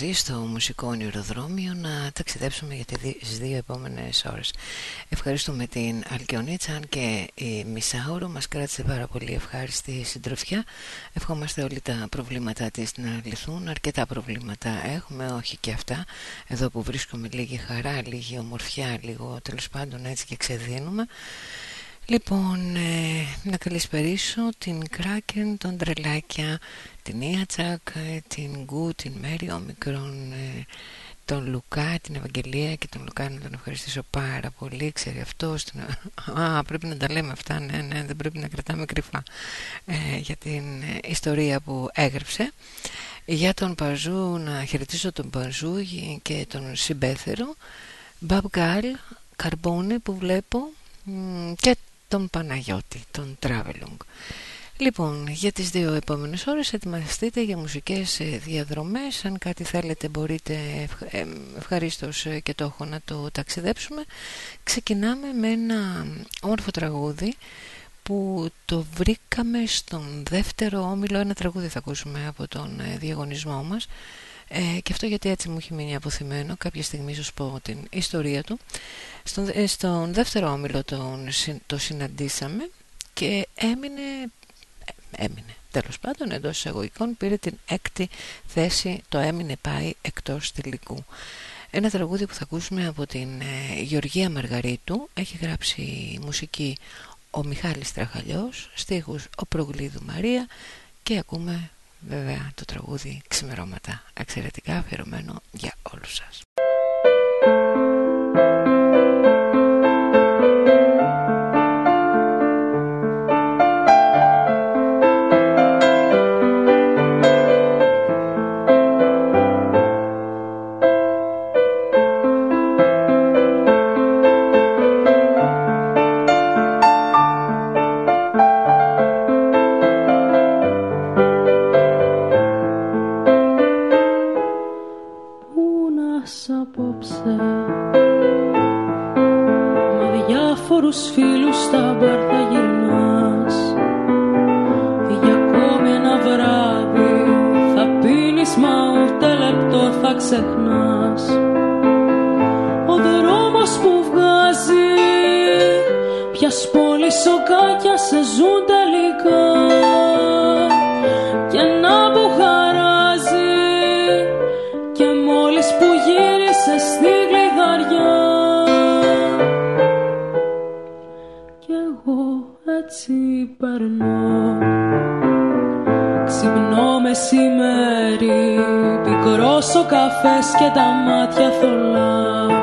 μαζί στο μουσικό ονειροδρόμιο να ταξιδέψουμε για τις δύο επόμενες ώρες. Ευχαριστούμε την Αλκιονίτσα αν και η Μισάωρο μας κράτησε πάρα πολύ ευχάριστη συντροφιά. Ευχόμαστε όλοι τα προβλήματά της να λυθούν. Αρκετά προβλήματα έχουμε, όχι και αυτά. Εδώ που βρίσκομαι λίγη χαρά, λίγη ομορφιά, λίγο τέλος πάντων έτσι και ξεδίνουμε. Λοιπόν, ε, να καλησπερίσω την Κράκεν, τον Τρελάκια, την Ιατσάκ, ε, την Γκου, την Μέρη, ο μικρόν, ε, τον Λουκά, την Ευαγγελία και τον Λουκά να τον ευχαριστήσω πάρα πολύ. Ξέρει αυτός. Α, πρέπει να τα λέμε αυτά. Ναι, ναι, δεν πρέπει να κρατάμε κρυφά ε, για την ιστορία που έγραψε. Για τον Παζού, να χαιρετήσω τον Παζού και τον Συμπέθερο. Μπαμπ Γκάλ, Καρμπόνε που βλέπω και τον Παναγιώτη, τον Τράβελουγκ. Λοιπόν, για τις δύο επόμενες ώρες ετοιμαστείτε για μουσικές ε, διαδρομές. Αν κάτι θέλετε μπορείτε ε, ευχαρίστως ε, και το έχω να το ταξιδέψουμε. Ξεκινάμε με ένα όμορφο τραγούδι που το βρήκαμε στον δεύτερο όμιλο. Ένα τραγούδι θα ακούσουμε από τον διαγωνισμό μας. Ε, και αυτό γιατί έτσι μου έχει μείνει αποθυμένο κάποια στιγμή σου πω την ιστορία του στον, στον δεύτερο όμιλο τον, το συναντήσαμε και έμεινε έμεινε. Τέλος πάντων, εντός εισαγωγικών πήρε την έκτη θέση, το έμεινε πάει εκτός τελικού. Ένα τραγούδι που θα ακούσουμε από την ε, Γεωργία Μαργαρίτου, έχει γράψει μουσική ο Μιχάλης Τραχαλιός, στίχους ο Προγλίδου Μαρία και ακούμε βέβαια το τραγούδι «Ξημερώματα» εξαιρετικά αφιερωμένο για όλους σας. χώρους φίλους στα μπαρ θα γυρνάς. Για ακόμη ένα βράδυ θα πίνεις μα ούτε λεπτό θα ξεχνάς. Ο δρόμος που βγάζει πια πόλης σοκάκια σε ζουν τελικά. περνώ. Ξυπνώ μεσημέρι Πικρός ο καφές και τα μάτια θολά.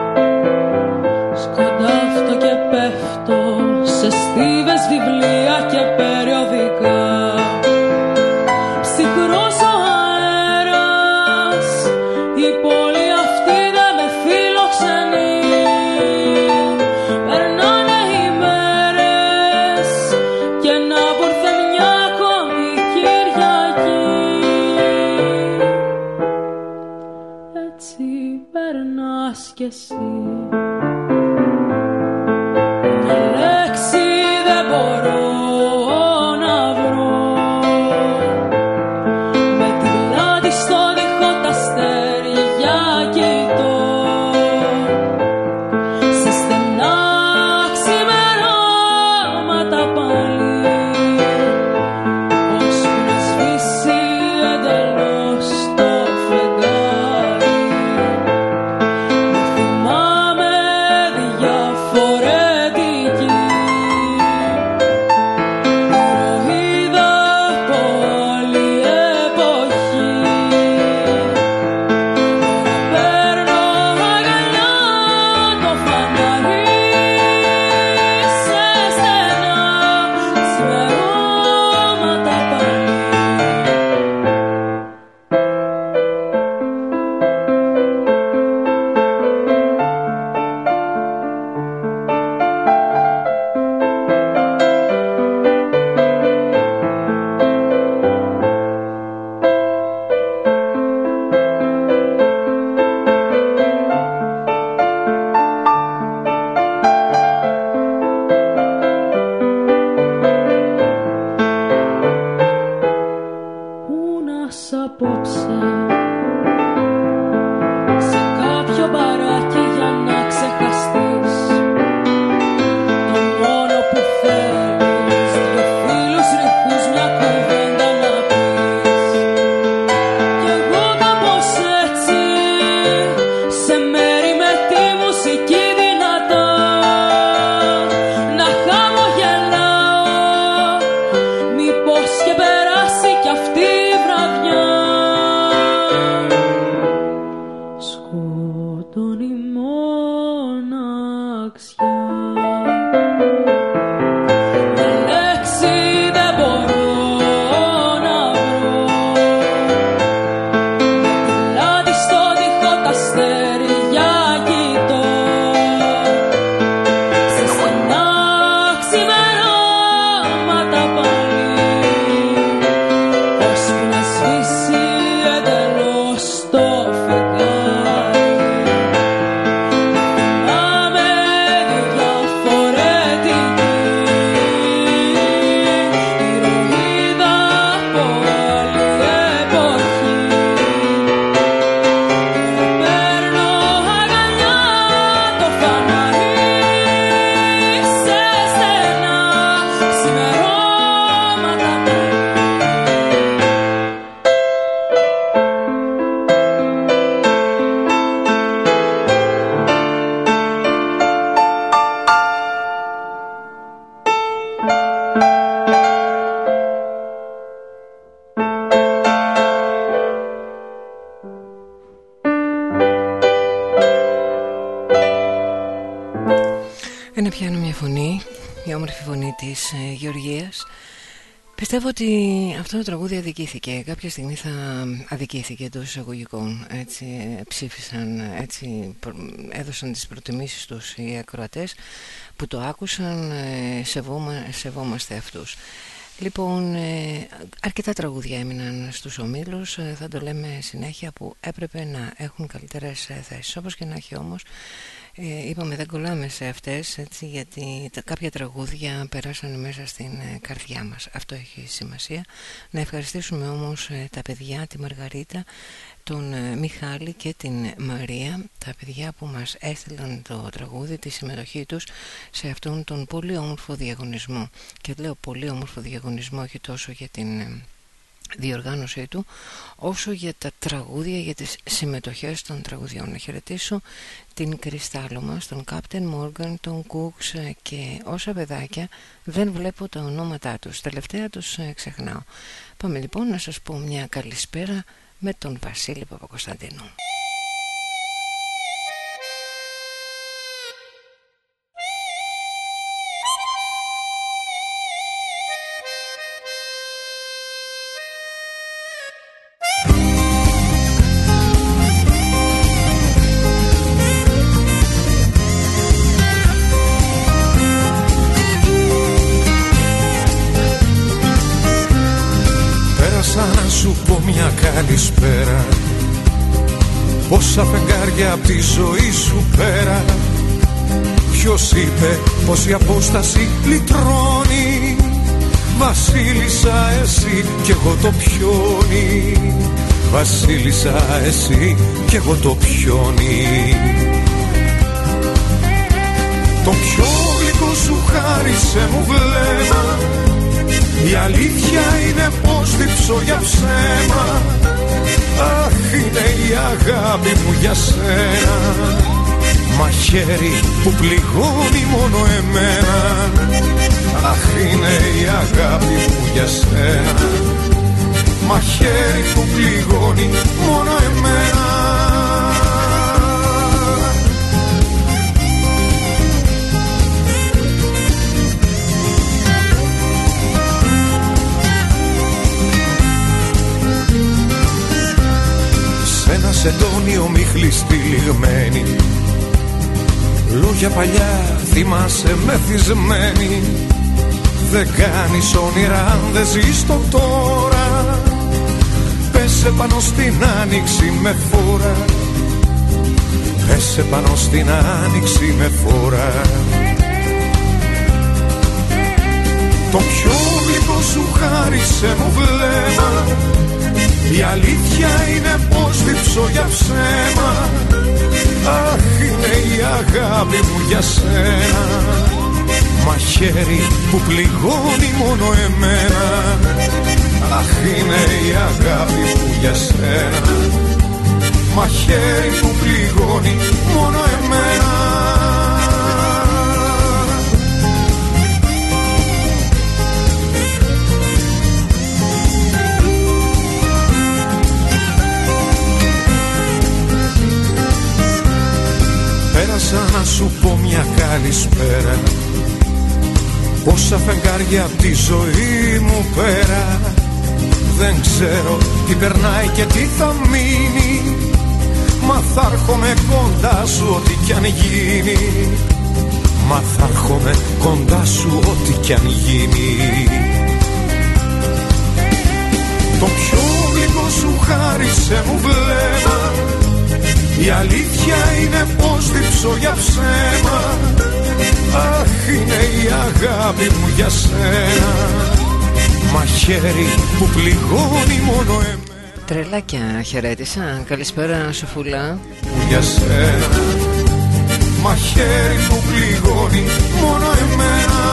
Πιστεύω ότι αυτό το τραγούδι αδικήθηκε. Κάποια στιγμή θα αδικήθηκε εντός εισαγωγικών. Έτσι ε, ψήφισαν, έτσι έδωσαν τις προτιμήσεις τους οι ακροατές που το άκουσαν. Ε, σεβόμα, σεβόμαστε αυτούς. Λοιπόν, ε, αρκετά τραγούδια έμειναν στους ομίλους. Θα το λέμε συνέχεια που έπρεπε να έχουν καλύτερες θέσεις όπως και να έχει όμως ε, είπαμε δεν κολλάμε σε αυτές έτσι, γιατί τα, κάποια τραγούδια περάσαν μέσα στην ε, καρδιά μας. Αυτό έχει σημασία. Να ευχαριστήσουμε όμως ε, τα παιδιά τη Μαργαρίτα τον ε, Μιχάλη και την Μαρία τα παιδιά που μας έστειλαν το τραγούδι τη συμμετοχή τους σε αυτόν τον πολύ όμορφο διαγωνισμό. Και λέω πολύ όμορφο διαγωνισμό όχι τόσο για την διοργάνωσή του όσο για τα τραγούδια για τις συμμετοχές των τραγουδιών. Να χαιρετήσω την Κρυστάλλο μας, τον Κάπτεν Μόργαν, τον Κούξ και όσα παιδάκια δεν βλέπω τα ονόματά τους. Τελευταία τους ε, ξεχνάω. Πάμε λοιπόν να σας πω μια καλησπέρα με τον Βασίλη Παπακοσταντίνου καλησπέρα. Πόσα φεγγάρια απ' τη ζωή σου πέρα. Ποιος είπε πως η απόσταση λυτρώνει. Βασίλισσα εσύ κι εγώ το πιόνι. Βασίλισσα εσύ κι εγώ το πιόνι. Το πιο γλυκό σου χάρισε μου βλέμμα η αλήθεια είναι πως τυψω για ψέμα Αχ είναι η αγάπη μου για σένα. Μαχαίρι που πληγώνει μόνο εμένα. Αχ είναι η αγάπη μου για σένα. Μαχαίρι που πληγώνει μόνο εμένα σε τόνιο μη λιγμένη Λόγια παλιά θυμάσαι μεθυσμένη. Δεν κάνεις όνειρα αν δεν ζεις το τώρα. Πέσε πάνω στην άνοιξη με φόρα. Πέσε πάνω στην άνοιξη με φόρα. Το πιο γλυκό σου χάρισε μου βλέμμα η αλήθεια είναι πως διψώ για ψέμα. Αχ είναι η αγάπη μου για σένα. Μαχαίρι που πληγώνει μόνο εμένα. Αχ είναι η αγάπη μου για σένα. Μαχαίρι που πληγώνει μόνο εμένα Πέρασα να σου πω μια καλησπέρα. Πόσα φεγγάρια από τη ζωή μου πέρα. Δεν ξέρω τι περνάει και τι θα μείνει. Μα θα έρχομαι κοντά σου ό,τι κι αν γίνει. Μα θα έρχομαι κοντά σου ό,τι κι αν γίνει. Το πιο γλυκό σου χάρισε μου βλέμμα η αλήθεια είναι πως διψώ για ψέμα Αχ είναι η αγάπη μου για σένα. Μαχαίρι που πληγώνει μόνο εμένα. Τρελάκια χαιρέτησα, καλησπέρα Σοφούλα Για σένα. Μαχαίρι που πληγώνει μόνο εμένα.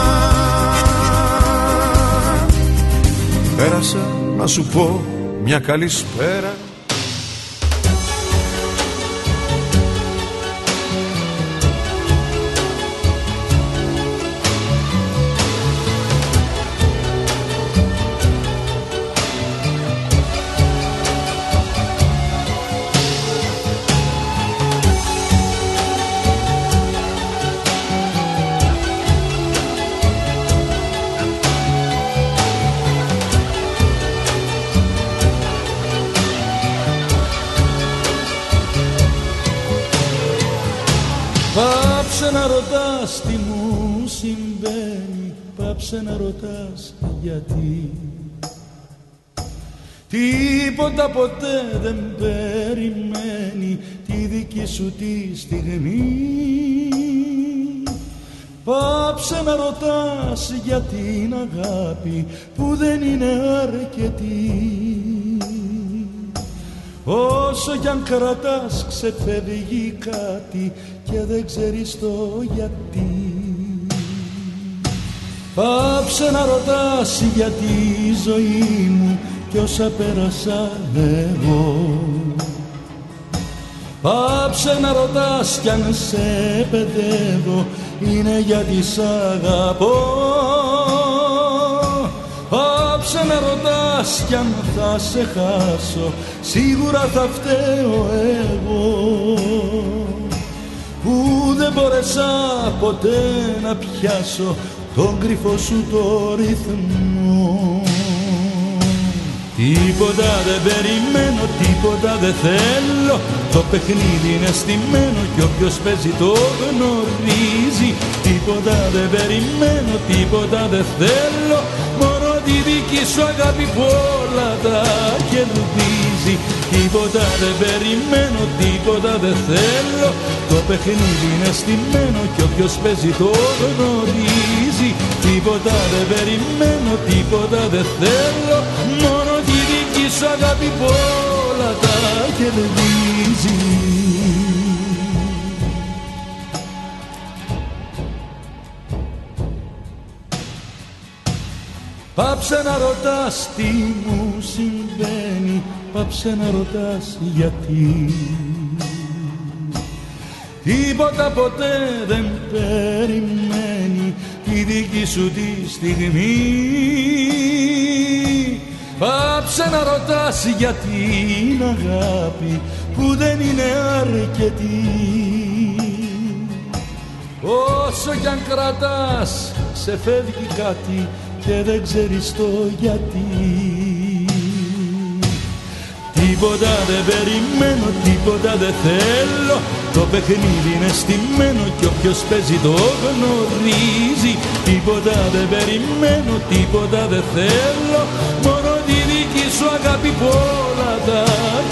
Πέρασα να σου πω μια καλησπέρα Τίποτα ποτέ δεν περιμένει περιμένει τη δική σου τη στιγμή. Πάψε να ρωτάς για την αγάπη που δεν είναι αρκετή. Όσο κι αν κρατάς ξεφεύγει κάτι και δεν ξέρεις το γιατί. Πάψε να ρωτάς για τη ζωή μου κι όσα πέρασα εγώ. Πάψε να ρωτάς κι αν σε παιδεύω είναι γιατί σ' αγαπώ. Πάψε να ρωτάς κι αν θα σε χάσω σίγουρα θα φταίω εγώ. Που δεν μπόρεσα ποτέ να πιάσω τον κρυφό σου το ρυθμό Τίποτα δεν περιμένω, τίποτα δεν θέλω. Το παιχνίδι είναι στημένο κι όποιος παίζει το γνωρίζει. Τίποτα δεν περιμένω, τίποτα δεν θέλω. Μόνο τη δική σου αγάπη που όλα τα κερδίζει. Τίποτα δεν περιμένω, τίποτα δεν θέλω. Το παιχνίδι είναι στημένο κι όποιος παίζει το γνωρίζει. Τίποτα δεν περιμένω, τίποτα δεν θέλω Μόνο τη δική σου αγάπη που όλα τα κερδίζει. Πάψε να ρωτάς τι μου συμβαίνει Πάψε να ρωτάς γιατί. Τίποτα ποτέ δεν περιμένει τη δική σου τη στιγμή Πάψε να ρωτάς για την αγάπη που δεν είναι αρκετή. Όσο κι αν κρατάς σε φεύγει κάτι και δεν ξέρεις το γιατί. Τίποτα δεν περιμένω, τίποτα δεν θέλω. Το παιχνίδι είναι στημένο κι όποιος παίζει το γνωρίζει. Τίποτα δεν περιμένω, τίποτα δεν θέλω. Μόνο τη δική σου αγάπη που όλα τα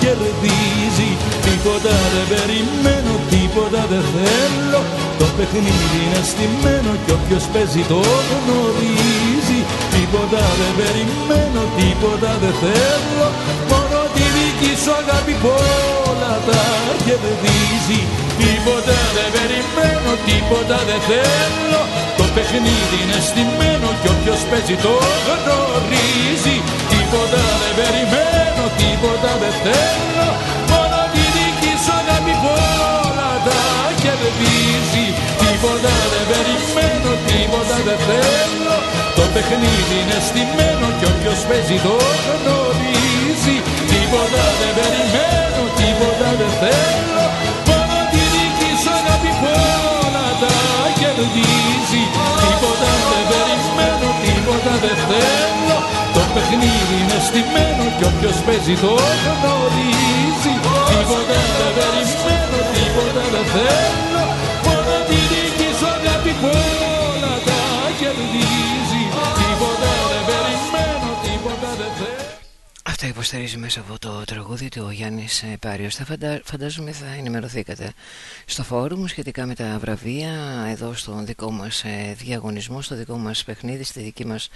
κερδίζει. Τίποτα δεν περιμένω, τίποτα δεν θέλω. Το παιχνίδι είναι στημένο κι όποιος παίζει το γνωρίζει. Τίποτα δεν περιμένω, τίποτα δεν θέλω. Μόνο τη δική σου αγάπη που όλα τα κερδίζει. Τίποτα δεν περιμένω, τίποτα δεν θέλω. Το παιχνίδι είναι στημένο κι όποιος παίζει το γνωρίζει Τίποτα δεν περιμένω, τίποτα δεν θέλω. Μόνο τη δική σου αγάπη που όλα τα κερδίζει Τίποτα δεν περιμένω, τίποτα δεν θέλω. Το παιχνίδι είναι στημένο κι όποιος παίζει το γνωρίζει. Τίποτα δεν περιμένω, τίποτα δεν θέλω. Μόνο τη δική σου αγάπη που όλα τα κερδίζει Τίποτα δεν περιμένω, τίποτα δεν θέλω. Το παιχνίδι είναι στημένο κι όποιος παίζει το γνωρίζει Τίποτα δεν περιμένω, τίποτα δεν θέλω. Μόνο τη δική σου αγάπη που Αυτά υποστηρίζει μέσα από το τραγούδι του ο Γιάννης ε, Πάριος. Θα φαντα... Φαντάζομαι θα ενημερωθήκατε στο φόρουμ σχετικά με τα βραβεία Εδώ στο δικό μας ε, διαγωνισμό Στο δικό μας παιχνίδι Στη δική μας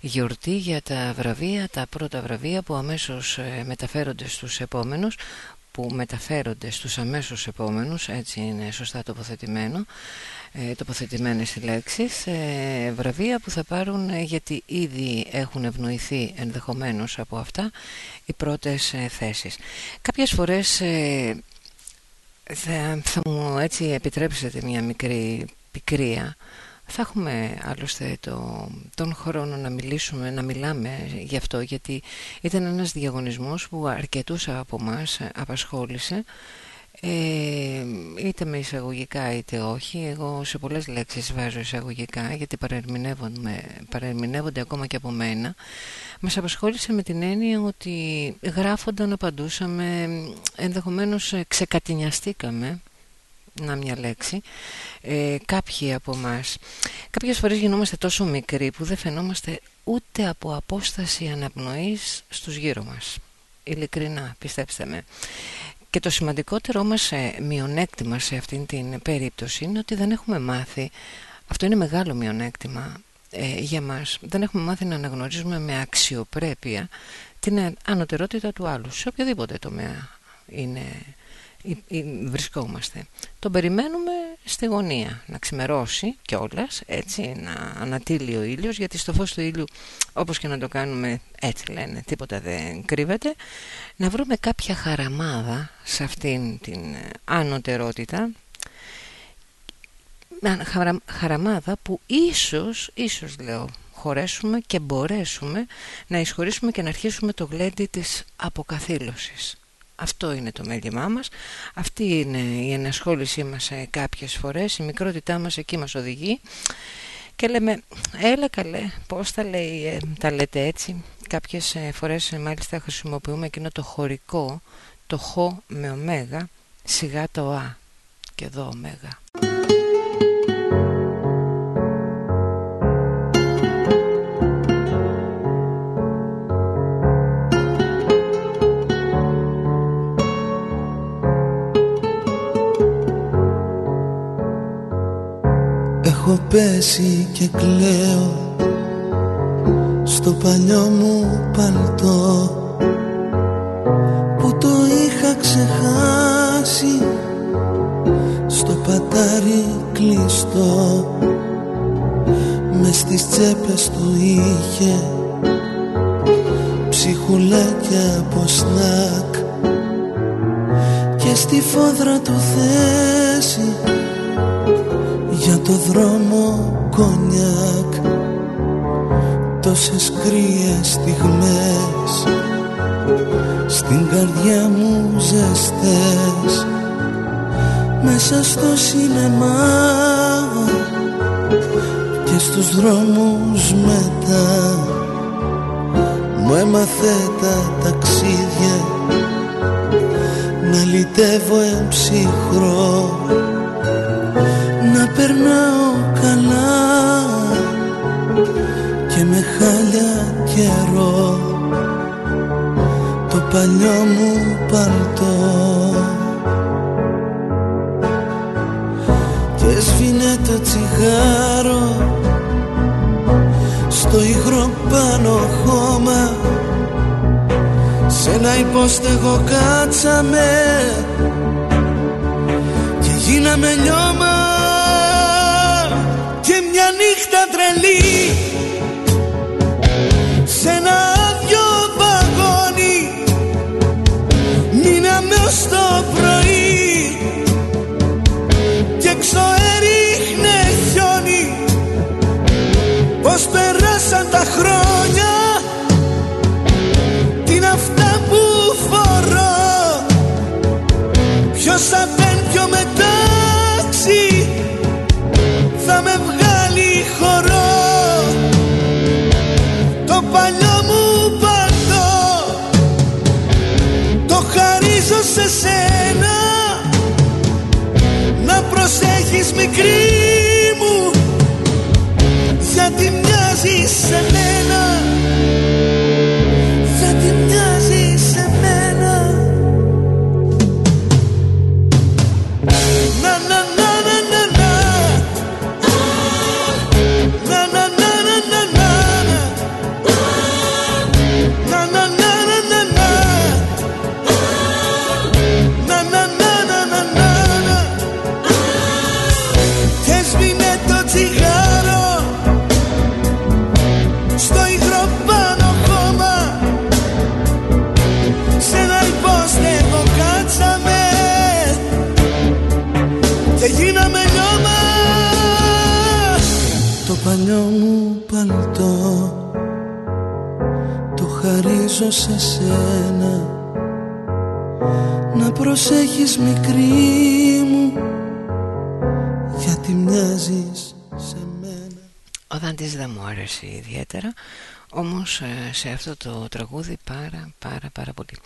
γιορτή για τα βραβεία Τα πρώτα βραβεία που αμέσως ε, μεταφέρονται στους επόμενους που μεταφέρονται στους αμέσως επόμενους έτσι είναι σωστά τοποθετημένο ε, τοποθετημένες οι λέξεις ε, βραβεία που θα πάρουν ε, γιατί ήδη έχουν ευνοηθεί ενδεχομένως από αυτά οι πρώτες ε, θέσεις. Κάποιες φορές ε, θα, θα μου έτσι επιτρέψετε μια μικρή πικρία θα έχουμε άλλωστε το, τον χρόνο να μιλήσουμε, να μιλάμε γι' αυτό γιατί ήταν ένας διαγωνισμός που αρκετούς από μας απασχόλησε. Ε, είτε με εισαγωγικά είτε όχι. Εγώ σε πολλές λέξεις βάζω εισαγωγικά γιατί παρερμηνεύονται ακόμα και από μένα. Μας απασχόλησε με την έννοια ότι γράφονταν απαντούσαμε ενδεχομένως ξεκατηνιαστήκαμε να μια λέξη. Ε, κάποιοι από εμάς. κάποιες φορές γινόμαστε τόσο μικροί που δεν φαινόμαστε ούτε από απόσταση αναπνοής στους γύρω μας. Ειλικρινά πιστέψτε με. Και το σημαντικότερο μας ε, μειονέκτημα σε αυτήν την περίπτωση είναι ότι δεν έχουμε μάθει, αυτό είναι μεγάλο μειονέκτημα ε, για μας, δεν έχουμε μάθει να αναγνωρίζουμε με αξιοπρέπεια την ανωτερότητα του άλλου σε οποιοδήποτε τομέα είναι βρισκόμαστε. Τον περιμένουμε στη γωνία να ξημερώσει κιόλας, έτσι, να ανατείλει ο ήλιος, γιατί στο φως του ήλιου, όπως και να το κάνουμε, έτσι λένε, τίποτα δεν κρύβεται, να βρούμε κάποια χαραμάδα σε αυτήν την ανωτερότητα, χαραμάδα που ίσως, ίσως λέω, χωρέσουμε και μπορέσουμε να εισχωρήσουμε και να αρχίσουμε το γλέντι της αποκαθήλωσης. Αυτό είναι το μέλημά μας, αυτή είναι η ενασχόλησή μας κάποιες φορές, η μικρότητά μας εκεί μας οδηγεί. Και λέμε έλα καλέ πώς τα, λέει, ε, τα λέτε έτσι. Κάποιες ε, φορές ε, μάλιστα χρησιμοποιούμε εκείνο το χωρικό το χ με ωμέγα σιγά το α και εδώ ωμέγα Έχω πέσει και κλαίω στο παλιό μου παλτό που το είχα ξεχάσει στο πατάρι κλειστό. Μες στις τσέπες του είχε ψυχουλάκια από σνακ και στη φόδρα του θέση για το δρόμο κονιάκ τόσες κρύες στιγμές. Στην καρδιά μου ζεστές μέσα στο σινεμά. Και στους δρόμους μετά μου έμαθε τα ταξίδια. Να λυτεύω εμψυχρό. να περνάω καλά και με χάλια καιρό. Το παλιό μου παλτό. Και σβήνε το τσιγάρο στο υγρό πάνω χώμα. Σε ένα υπόστεγο κάτσαμε και γίναμε λιώμα νύχτα τρελή. Σε ένα άδειο βαγόνι μείναμε ως το πρωί. Και έξω έριχνε χιόνι. Πως περάσαν τα χρόνια. Τι είναι αυτά που φορώ. Ποιος μικρή μου γιατί μοιάζει σε μένα προσέχεις μικρή μου Γιατί μοιάζεις σε μένα. Ο Δάντης δεν μου άρεσε ιδιαίτερα Όμως ε, σε αυτό το τραγούδι πάρα πάρα πάρα πολύ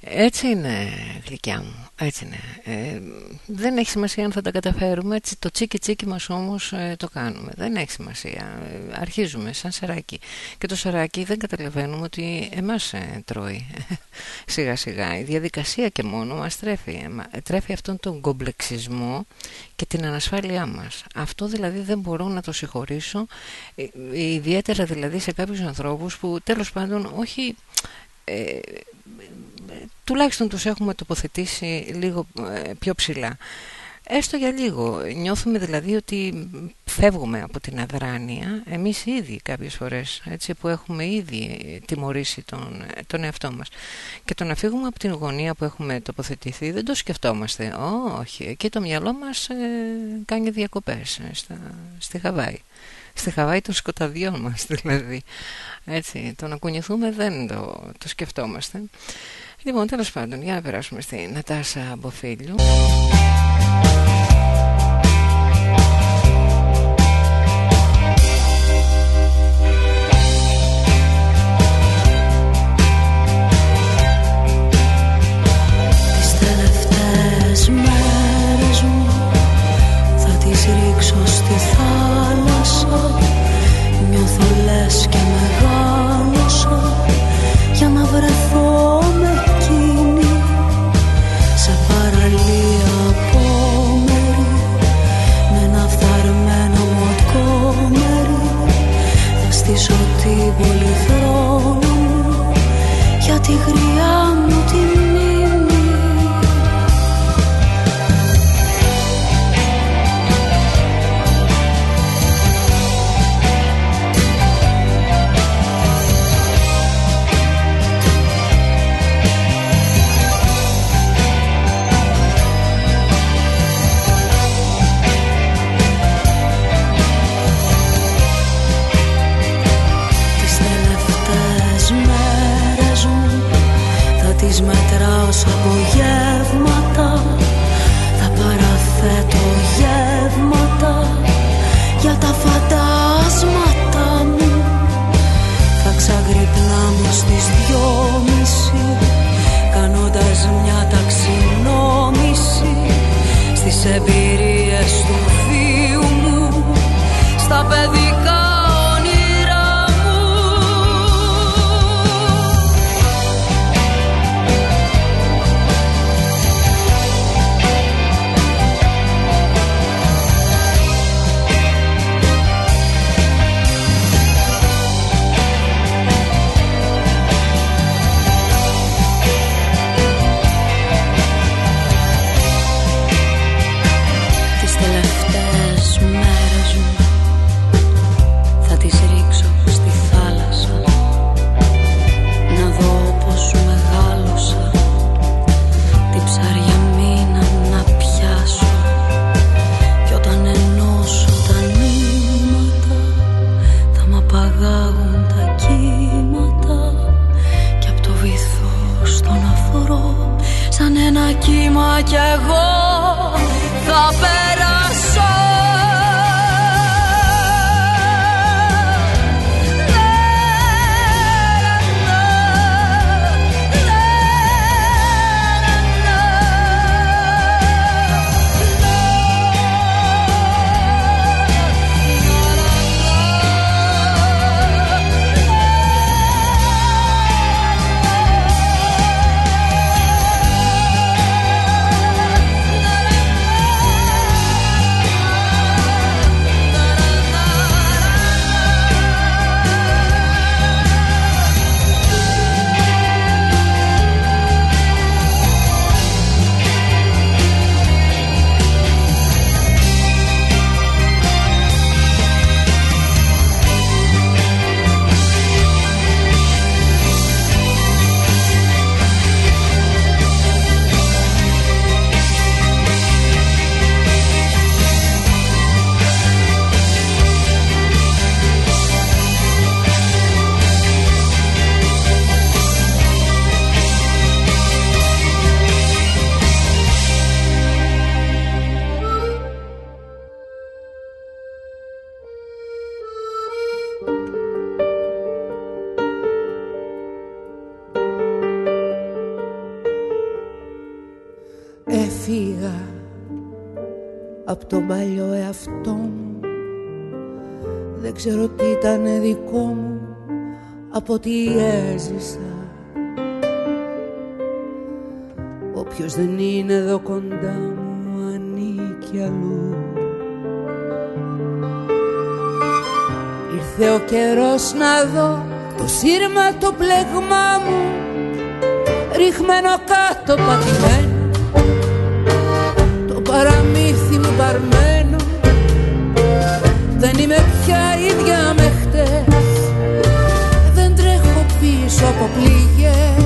Έτσι είναι γλυκιά μου έτσι είναι. Ε, δεν έχει σημασία αν θα τα καταφέρουμε. Έτσι, το τσίκι τσίκι μας όμως ε, το κάνουμε. Δεν έχει σημασία. Ε, αρχίζουμε σαν σεράκι. Και το σεράκι δεν καταλαβαίνουμε ότι εμάς τρώει σιγά σιγά. Η διαδικασία και μόνο μας τρέφει. Τρέφει αυτόν τον κομπλεξισμό και την ανασφάλειά μας. Αυτό δηλαδή δεν μπορώ να το συγχωρήσω. Ιδιαίτερα δηλαδή σε κάποιους ανθρώπους που τέλος πάντων όχι τουλάχιστον τους έχουμε τοποθετήσει λίγο ε, πιο ψηλά. Έστω για λίγο. Νιώθουμε δηλαδή ότι φεύγουμε από την αδράνεια εμείς ήδη κάποιες φορές έτσι, που έχουμε ήδη τιμωρήσει τον, τον εαυτό μας. Και το να φύγουμε από την γωνία που έχουμε τοποθετηθεί δεν το σκεφτόμαστε. όχι, εκεί το μυαλό μας ε, κάνει διακοπές ε, στα, στη Χαβάη. Στη Χαβάη των σκοταδιών μας δηλαδή. Έτσι, το να κουνηθούμε δεν το, το σκεφτόμαστε. Λοιπόν, τέλος πάντων, για να περάσουμε στην Νατάσα Μποφίλιου. Θα τις ρίξω στη θάλασσα Νιώθω λες και με Τι πολυθρώνουν για τη γριά μου τη pedir. Από τι έζησα. Όποιος δεν είναι εδώ κοντά μου ανήκει αλλού. Ήρθε ο καιρός να δω το σύρμα το πλέγμα μου ρίχμενο κάτω πατημένο. Το παραμύθι μου παρμένο. Δεν είμαι πια ίδια με χτες. δεν τρέχω πίσω από πληγές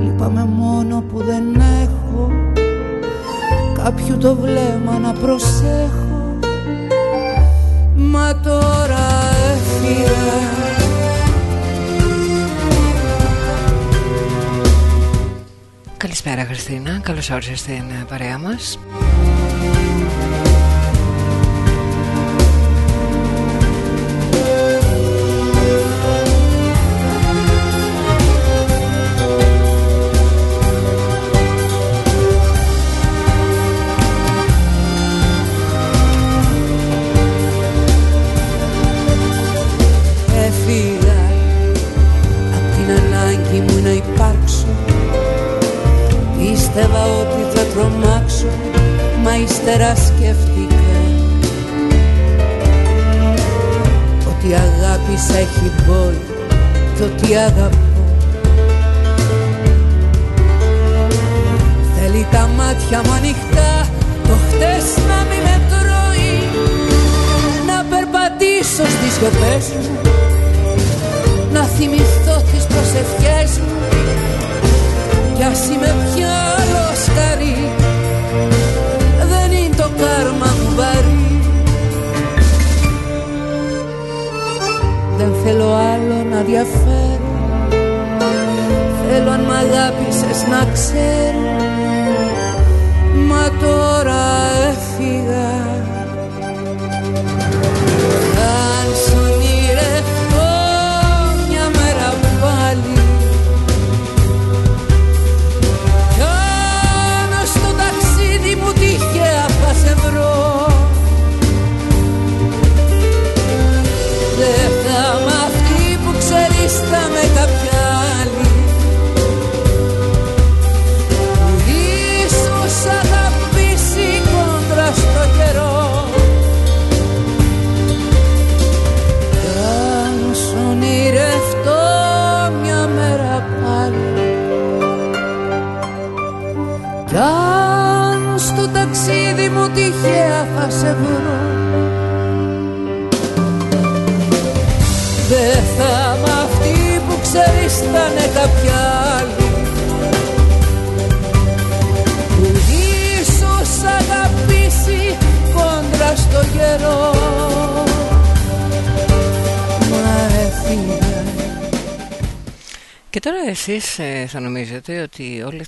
λυπάμαι μόνο που δεν έχω κάποιου το βλέμμα να προσέχω. Μα τώρα έφυγα Καλησπέρα Χριστίνα, καλώς όρισες στην παρέα μας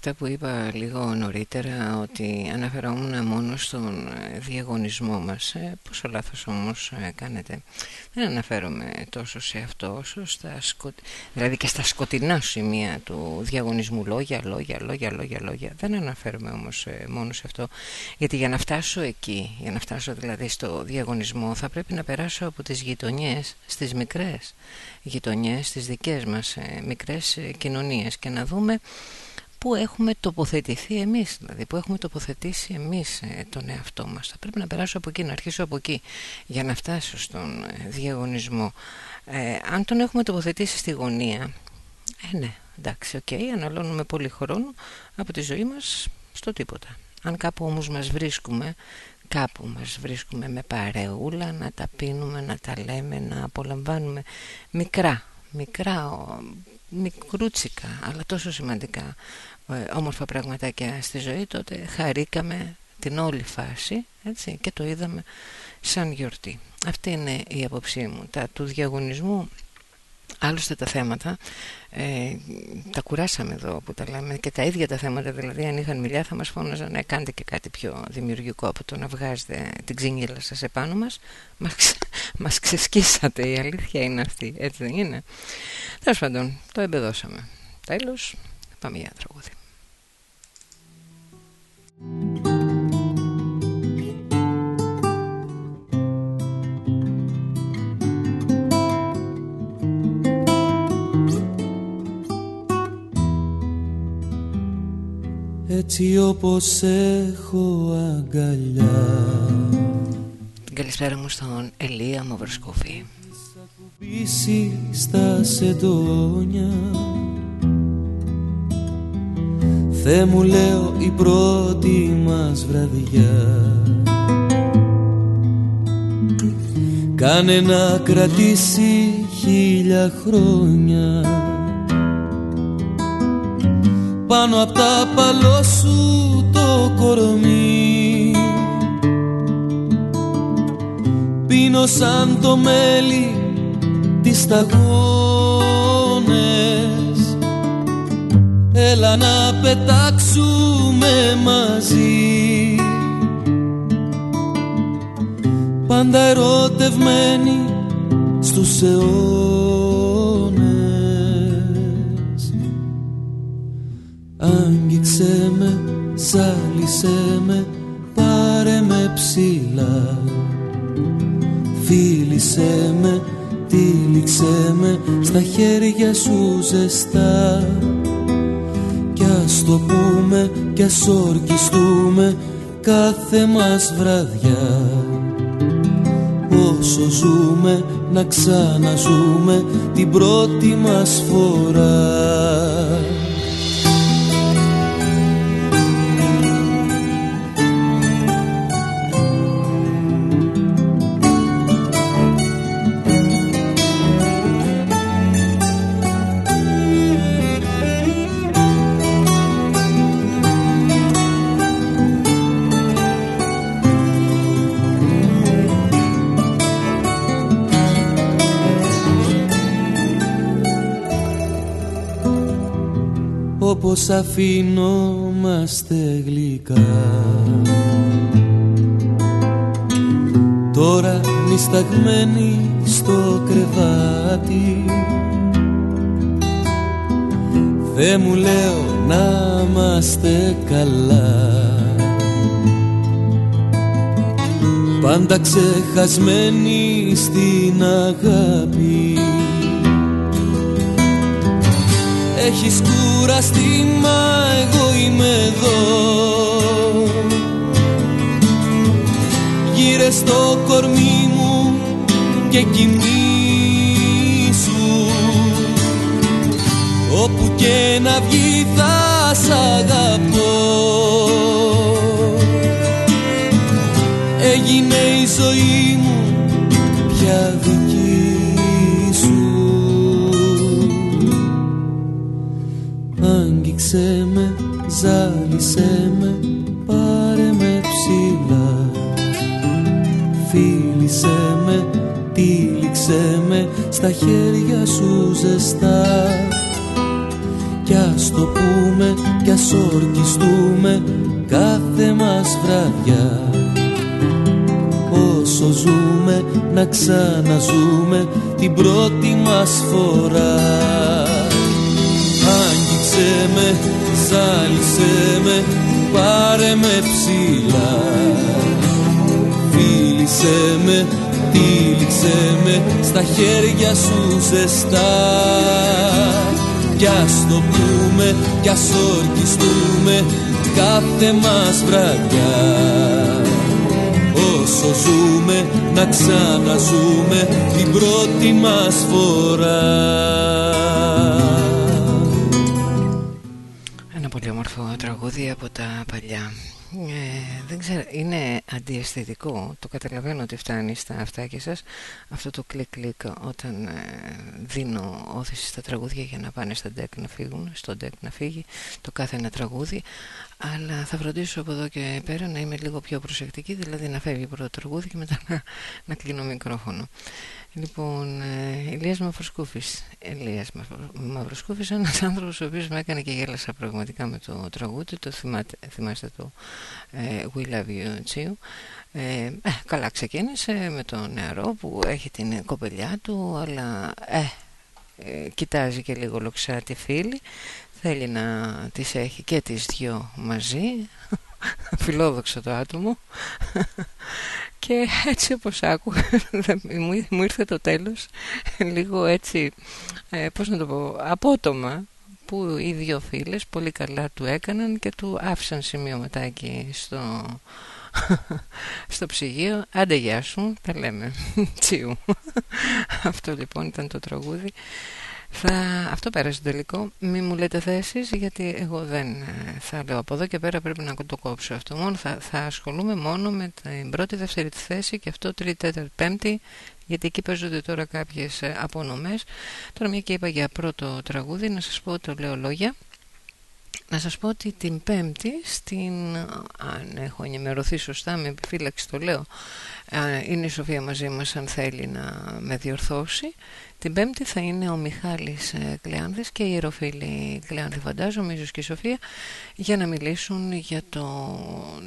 αυτά που είπα λίγο νωρίτερα ότι αναφερόμουν μόνο στον ε, διαγωνισμό μας ε, πόσο λάθος όμως ε, κάνετε. Δεν αναφέρομαι τόσο σε αυτό όσο στα σκο... δηλαδή και στα σκοτεινά σημεία του διαγωνισμού. Λόγια, λόγια, λόγια, λόγια, λόγια. Δεν αναφέρομαι όμως μόνο σε αυτό. Γιατί για να φτάσω εκεί για να φτάσω δηλαδή στο διαγωνισμό θα πρέπει να περάσω από τις γειτονιές στις μικρές γειτονιές, στις δικές μας ε, μικρές ε, κοινωνίες και να δούμε πού έχουμε τοποθετηθεί εμείς, δηλαδή πού έχουμε τοποθετήσει εμείς ε, τον εαυτό μας. Θα πρέπει να περάσω από εκεί, να αρχίσω από εκεί για να φτάσω στον διαγωνισμό. αν τον έχουμε τοποθετήσει στη γωνία, ε, ναι, εντάξει, OK, okay, αναλώνουμε πολύ χρόνο από τη ζωή μας στο τίποτα. Αν κάπου όμως μας βρίσκουμε κάπου μας βρίσκουμε με παρεούλα να τα πίνουμε, να τα λέμε, να απολαμβάνουμε μικρά, μικρά, μικρούτσικα, αλλά τόσο σημαντικά ε, όμορφα πραγματάκια στη ζωή, τότε χαρήκαμε την όλη φάση έτσι, και το είδαμε σαν γιορτή. Αυτή είναι η απόψή μου. Τα του διαγωνισμού Άλλωστε τα θέματα ε, τα κουράσαμε εδώ που τα λέμε και τα ίδια τα θέματα δηλαδή αν είχαν μιλιά θα μας φώναζαν να κάνετε και κάτι πιο δημιουργικό από το να βγάζετε την ξυνήλα σας επάνω μας μας, μας ξεσκίσατε η αλήθεια είναι αυτή έτσι δεν είναι. Τέλος πάντων το εμπεδώσαμε. Τέλος Πάμε για τραγούδι. Έτσι όπως έχω αγκαλιά. Την καλησπέρα μου στον Ελία Μαυροσκούφη Ακουμπήσει στα σεντόνια. Θεέ μου λέω η πρώτη μας βραδιά. Κάνε να κρατήσει χίλια χρόνια πάνω απ' τα παλό σου το κορμί. Πίνω σαν το μέλι τις σταγόνες Έλα να πετάξουμε μαζί. Πάντα ερωτευμένοι στους αιώνες Άγγιξέ με, ζάλισέ με, πάρε με ψηλά. Φίλησέ με, τύλιξέ με, στα χέρια σου ζεστά. Κι ας το πούμε, κι ας ορκιστούμε κάθε μας βραδιά. Όσο ζούμε, να ξαναζούμε την πρώτη μας φορά πως αφήνομαστε γλυκά. Τώρα νησταγμένοι στο κρεβάτι. Δε μου λέω να είμαστε καλά. Πάντα ξεχασμένοι στην αγάπη Έχεις κουραστεί μα εγώ είμαι εδώ. Γύρε στο κορμί μου και κοιμήσου. Όπου και να βγει θα σ' αγαπώ. Έγινε η ζωή μου πια δική Άγγιξέ με, ζάλισέ με, πάρε με ψηλά. Φίλησέ με, τύλιξέ με, στα χέρια σου ζεστά. Κι ας το πούμε, κι ας ορκιστούμε κάθε μας βραδιά. Όσο ζούμε, να ξαναζούμε την πρώτη μας φορά Άγγιξέ με, ζάλισέ με, πάρε με ψηλά. Φίλησέ με, τύλιξέ με, στα χέρια σου ζεστά. Κι ας το πούμε, κι ας ορκιστούμε κάθε μας βραδιά. Όσο ζούμε, να ξαναζούμε την πρώτη μας φορά όμορφο τραγούδι από τα παλιά. Ε, δεν ξέρω, είναι αντιαισθητικό. Το καταλαβαίνω ότι φτάνει στα αυτάκια σας. Αυτό το κλικ κλικ όταν ε, δίνω όθηση στα τραγούδια Για να πάνε στα deck να φύγουν Στο deck να φύγει το κάθε ένα τραγούδι Αλλά θα φροντίσω από εδώ και πέρα να είμαι λίγο πιο προσεκτική Δηλαδή να φεύγει πρώτο τραγούδι και μετά να, να κλείνω μικρόφωνο. Λοιπόν, ε, Ηλίας Μαυροσκούφης. Ηλίας Μαυροσκούφης ένας άνθρωπος ο οποίος με έκανε και γέλασα πραγματικά με το τραγούδι το θυμάτε, θυμάστε το ε, We Love You Chiu ε, ε, καλά ξεκίνησε με τον νεαρό που έχει την κοπελιά του αλλά ε, ε, κοιτάζει και λίγο λοξά τη φίλη θέλει να τις έχει και τις δυο μαζί. Φιλόδοξο το άτομο. Και έτσι όπως άκουγα μου ήρθε το τέλος. Λίγο έτσι ε, πώς να το πω απότομα που οι δύο φίλες πολύ καλά του έκαναν και του άφησαν σημειώματα εκεί στο, στο ψυγείο. Άντε γεια σου τα λέμε τσίου αυτό λοιπόν ήταν το τραγούδι θα, αυτό πέρασε το τελικό. Μην μου λέτε θέσεις γιατί εγώ δεν ε, θα λέω από εδώ και πέρα πρέπει να το κόψω αυτό. Μόνο θα, θα ασχολούμαι μόνο με την πρώτη, δεύτερη θέση και αυτό τρίτη, τέταρτη, πέμπτη γιατί εκεί παίζονται τώρα κάποιες ε, απονομές. Τώρα μια και είπα για πρώτο τραγούδι να σας πω το λέω λόγια. Να σας πω ότι την Πέμπτη, στην, αν έχω ενημερωθεί σωστά, με επιφύλαξη το λέω, είναι η Σοφία μαζί μας αν θέλει να με διορθώσει. Την Πέμπτη θα είναι ο Μιχάλης ε, Κλεάνδης και η Ιεροφίλη Κλεάνδη φαντάζομαι, ίσως και η Σοφία, για να μιλήσουν για το,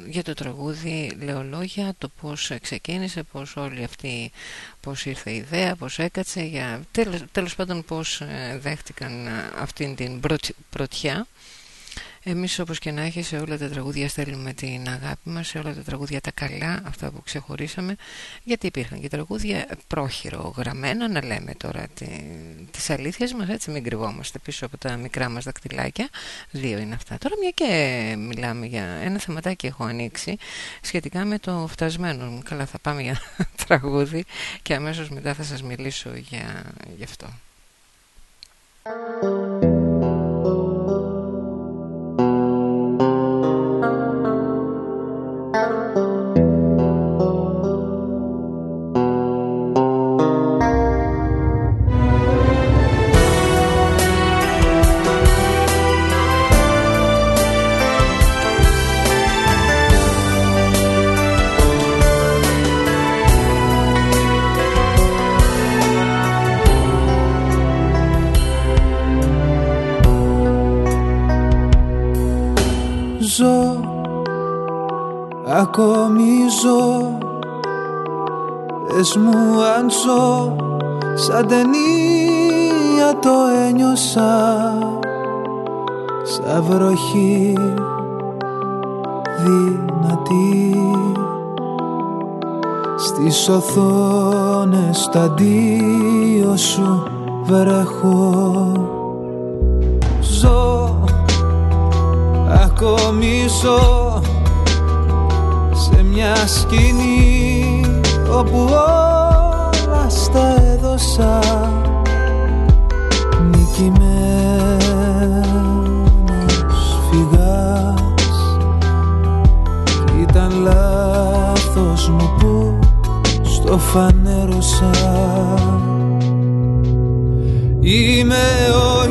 για το τραγούδι Λεολόγια, το πώς ξεκίνησε, πώς όλη αυτή, πώς ήρθε η ιδέα, πώς έκατσε, για, τέλος, τέλος πάντων πώς ε, δέχτηκαν ε, αυτήν την πρωτιά εμείς όπως και να έχει σε όλα τα τραγούδια στέλνουμε την αγάπη μας Σε όλα τα τραγούδια τα καλά Αυτά που ξεχωρίσαμε. Γιατί υπήρχαν και τραγούδια πρόχειρο γραμμένα Να λέμε τώρα τη, τις αλήθειες μας Έτσι μην κρυβόμαστε πίσω από τα μικρά μας δακτυλάκια. Δύο είναι αυτά. Τώρα μια και μιλάμε για ένα θεματάκι έχω ανοίξει Σχετικά με το φτασμένο. Μου Καλά θα πάμε για τραγούδι Και αμέσως μετά θα σας μιλήσω για, για αυτό Στις οθόνες το αντίο σου βρέχω. Ζω, ακόμη ζω μια σκηνή όπου όλα στα έδωσα. Νικημένος φυγάς φανέρωσα Είμαι ο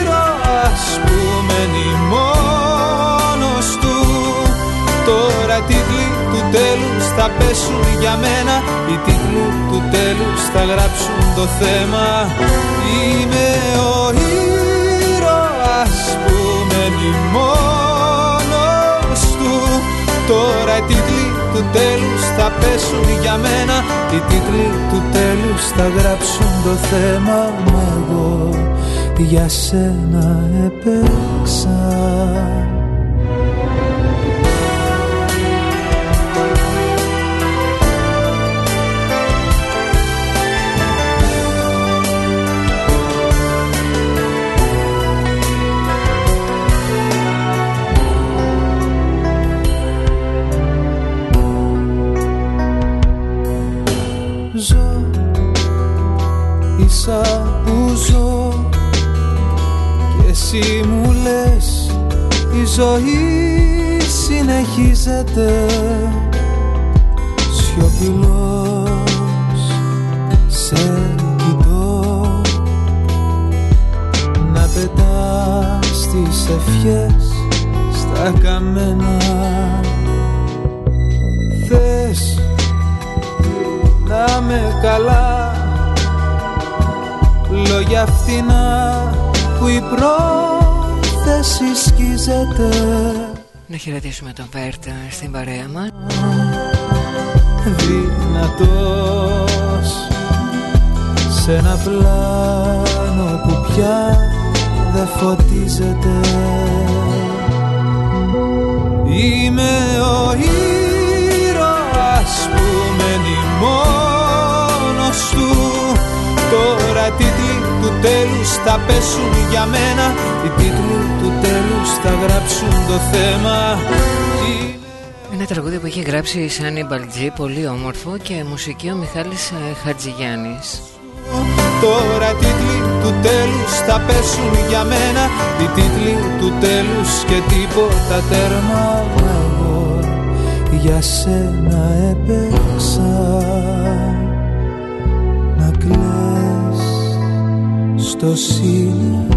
ήρωας που μένει μόνος του. Τώρα τίτλοι του τέλους θα πέσουν για μένα. Οι τίτλοι του τέλους θα γράψουν το θέμα. Είμαι ο ήρωας που μένει μόνος του. Τώρα οι τίτλοι του τέλους θα πέσουν για μένα. Οι τίτλοι του τέλους θα γράψουν το θέμα Μα εγώ. Για σένα έπαιξα ζωή συνεχίζεται χαιρετήσουμε τον Βέρτα στην παρέα μας. Δυνατός σε ένα πλάνο που πια δε φωτίζεται. Είμαι ο ήρωας που μένει μόνος του Τώρα τίτλοι του τέλους θα πέσουν για μένα Οι τίτλοι του τέλους θα γράψουν το θέμα ένα τραγούδι που είχε γράψει σαν η Μπαλτζή, πολύ όμορφο και μουσική ο Μιχάλης ε, Χατζηγιάννης. Τώρα τίτλοι του τέλους θα πέσουν για μένα Οι τίτλοι του τέλους και τίποτα τέρμα εγώ για σένα έπαιξα Να κλαις στο σύννεμα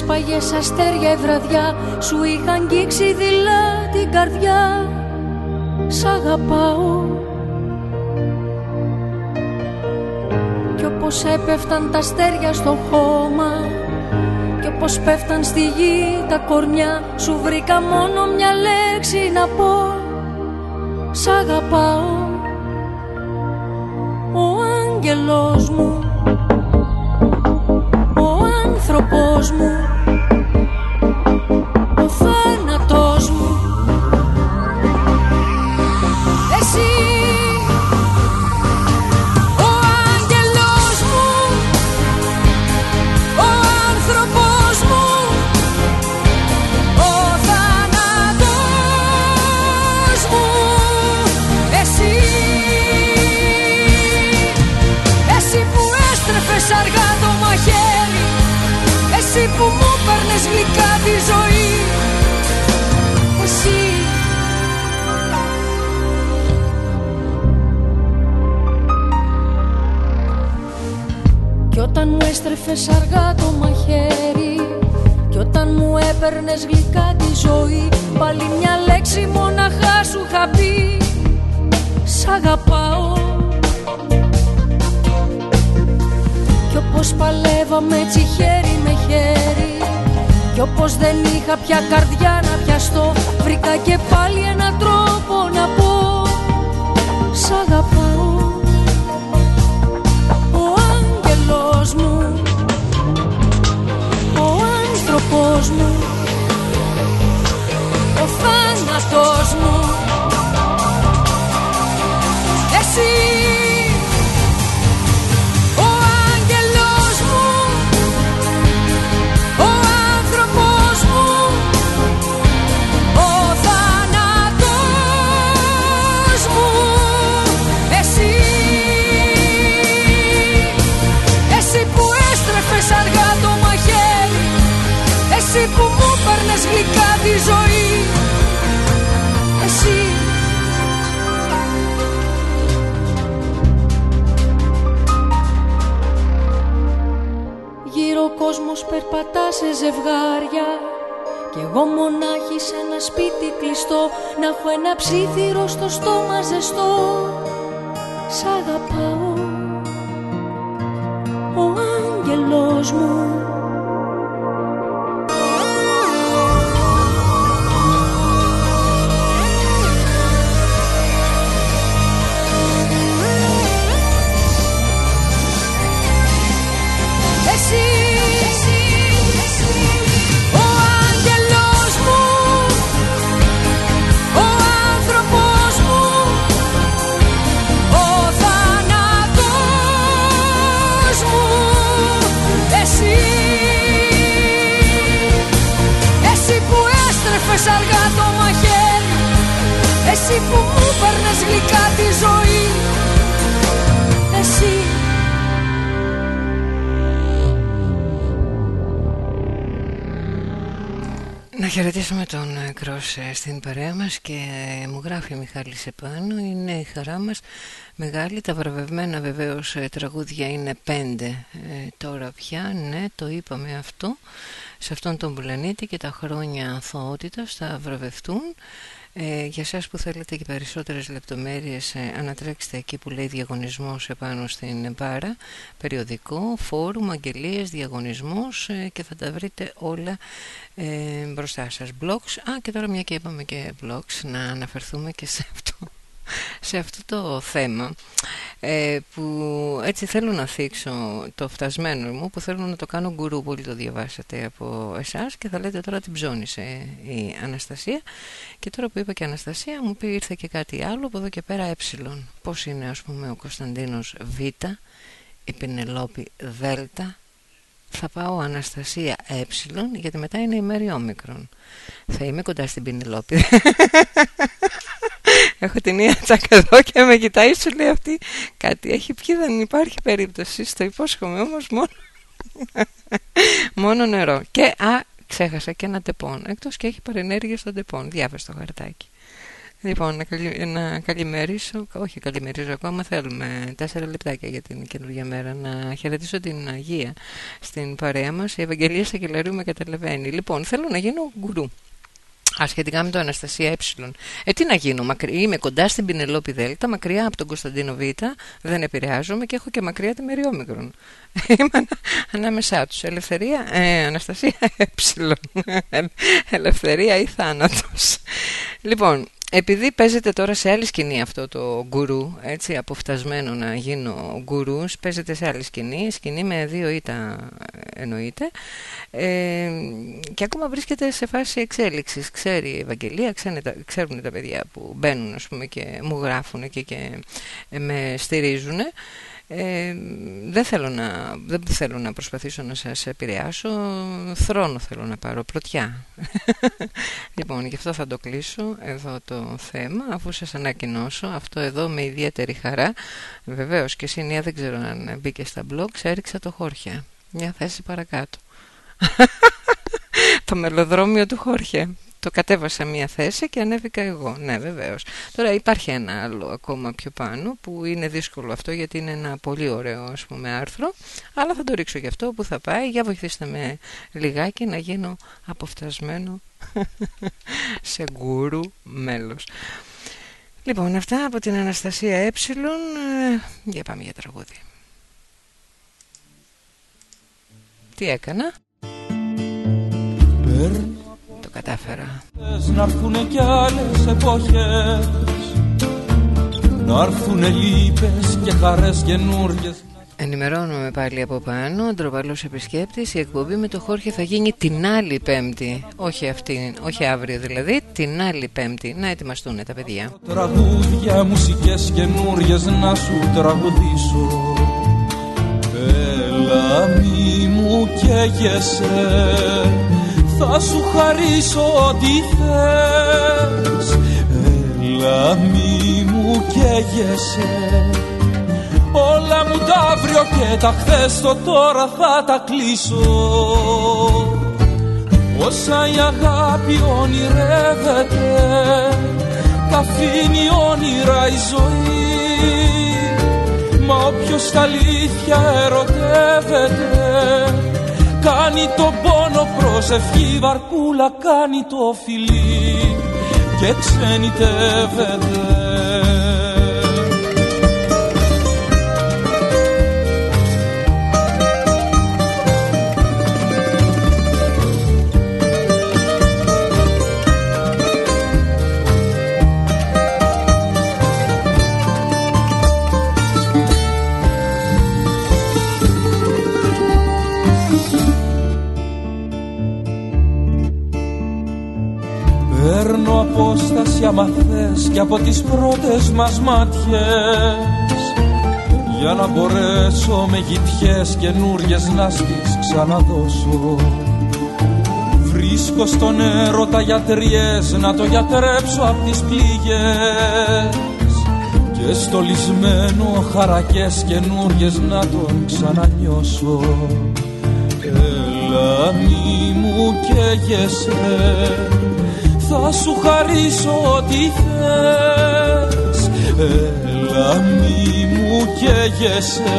έσπαγες αστέρια η βραδιά Σου είχα αγγίξει δειλά την καρδιά. Σ' αγαπάω. Κι όπως έπεφταν τα αστέρια στο χώμα Κι όπως πέφταν στη γη τα κορμιά Σου βρήκα μόνο μια λέξη να πω. Σ' αγαπάω. Ο άγγελός μου είχα πια σε ζευγάρια. Κι εγώ μονάχη σε ένα σπίτι κλειστό Να έχω ένα ψήθυρο στο στόμα ζεστό. Σ' αγαπάω Ο άγγελος μου χαιρετήσουμε τον Κρός ε, στην παρέα μας και μου γράφει ο Μιχάλης επάνω. Είναι η χαρά μας. Μεγάλη τα βραβευμένα βεβαίως ε, τραγούδια είναι πέντε ε, τώρα πια. Ναι το είπαμε αυτό. Σε αυτόν τον πλανήτη και τα χρόνια αθωότητας θα βραβευτούν ε, για σας που θέλετε και περισσότερες λεπτομέρειες ε, ανατρέξτε εκεί που λέει διαγωνισμός επάνω στην μπάρα περιοδικό, φόρουμ, αγγελίες, διαγωνισμός ε, και θα τα βρείτε όλα ε, μπροστά σας. Blogs, α και τώρα μια και είπαμε και blogs να αναφερθούμε και σε αυτό σε αυτό το θέμα ε, που έτσι θέλω να θίξω το φτασμένο μου που θέλω να το κάνω γκουρού. Πολύ το διαβάσατε από εσάς και θα λέτε τώρα την ψώνισε η Αναστασία. Και τώρα που είπα και Αναστασία μου πει ήρθε και κάτι άλλο από εδώ και πέρα ε. Πως είναι ας πούμε ο Κωνσταντίνος Β η Πινελόπη Δ θα πάω Αναστασία Ε γιατί μετά είναι η Μέρη Όμικρον. Θα είμαι κοντά στην Πινελόπη Έχω την ίδια τσάκα εδώ και με κοιτάει σου λέει αυτή κάτι έχει πει δεν υπάρχει περίπτωση στο υπόσχομαι όμως μόνο μόνο νερό και α ξέχασα και ένα τεπών εκτός και έχει παρενέργεια στον τεπών. Διάβασε το χαρτάκι Λοιπόν, να, καλη, να καλημερίσω, όχι καλημερίζω ακόμα, θέλουμε τέσσερα λεπτάκια για την καινούργια μέρα. Να χαιρετήσω την Αγία στην παρέα μας, η Ευαγγελία Σακελαρίου με καταλαβαίνει. Λοιπόν, θέλω να γίνω γκουρού. Ασχετικά με το Αναστασία Ε. Ε, τι να γίνω, μακρι... είμαι κοντά στην Πινελόπη Δέλτα, μακριά από τον Κωνσταντίνο Β, δεν επηρεάζομαι και έχω και μακριά τη Μεριόμικρον. Είμαι ανάμεσά τους. Ελευθερία, ε, Αναστασία Ε. Ελευθερία ή θάνατος. Λοιπόν, επειδή παίζεται τώρα σε άλλη σκηνή αυτό το γκουρού, έτσι, αποφτασμένο να γίνω γκουρούς, παίζεται σε άλλη σκηνή, σκηνή με δύο ήττα εννοείται, ε, και ακόμα βρίσκεται σε φάση εξέλιξης. Ξέρει η Ευαγγελία, ξέρουν τα παιδιά που μπαίνουν ας πούμε, και μου γράφουν και, και με στηρίζουν. Ε, δεν, θέλω να, δεν θέλω να προσπαθήσω να σας επηρεάσω. Θρόνο θέλω να πάρω, πρωτιά. Λοιπόν, γι' αυτό θα το κλείσω εδώ το θέμα Αφού σας ανακοινώσω. Αυτό εδώ με ιδιαίτερη χαρά. Βεβαίως και Σύνια δεν ξέρω αν μπήκε στα blog Έριξα το Χόρχε. Μια θέση παρακάτω. Το μελοδρόμιο του Χόρχε το κατέβασα μία θέση και ανέβηκα εγώ. Ναι, βεβαίως. Τώρα υπάρχει ένα άλλο ακόμα πιο πάνω που είναι δύσκολο αυτό γιατί είναι ένα πολύ ωραίο ας πούμε, άρθρο. Αλλά θα το ρίξω γι' αυτό που θα πάει. Για βοηθήστε με λιγάκι να γίνω αποφτασμένο σε γκούρου μέλος. Λοιπόν, αυτά από την Αναστασία Ε. Για πάμε για τραγούδι. Τι έκανα; Κατάφερα. Να έρθουν κι άλλες εποχές Να έρθουν λύπες και χαρές καινούργιες Ενημερώνουμε πάλι από πάνω, ο ντροπαλός επισκέπτης. Η εκπομπή με το Χόρχε θα γίνει την άλλη Πέμπτη. Όχι αυτή, όχι αύριο δηλαδή, την άλλη Πέμπτη. Να ετοιμαστούν τα παιδιά. Τραγούδια, μουσικές καινούριε να σου τραγουδήσω. Έλα, μη μου καίγεσαι θα σου χαρίσω ό,τι θες. Έλα μη μου καίγεσαι. Όλα μου τα αύριο και τα χθες το τώρα θα τα κλείσω. Όσα η αγάπη ονειρεύεται Τα αφήνει όνειρα η ζωή. Μα όποιος τα αλήθεια ερωτεύεται Κάνει το πόνο προσευχή βαρκούλα Κάνει το φιλί. Και ξενιτεύεται απόσταση άμα θες και από τις πρώτες μας μάτιες. Για να μπορέσω με γητιές καινούριες να στις ξαναδώσω. Βρίσκω στον έρωτα γιατριές να το γιατρέψω απ' τις πληγές. Και στολισμένο χαρακές καινούριες να τον ξανανιώσω. Έλα μη μου καίγεσαι Θα σου χαρίσω ό,τι θες. Έλα μη μου καίγεσαι.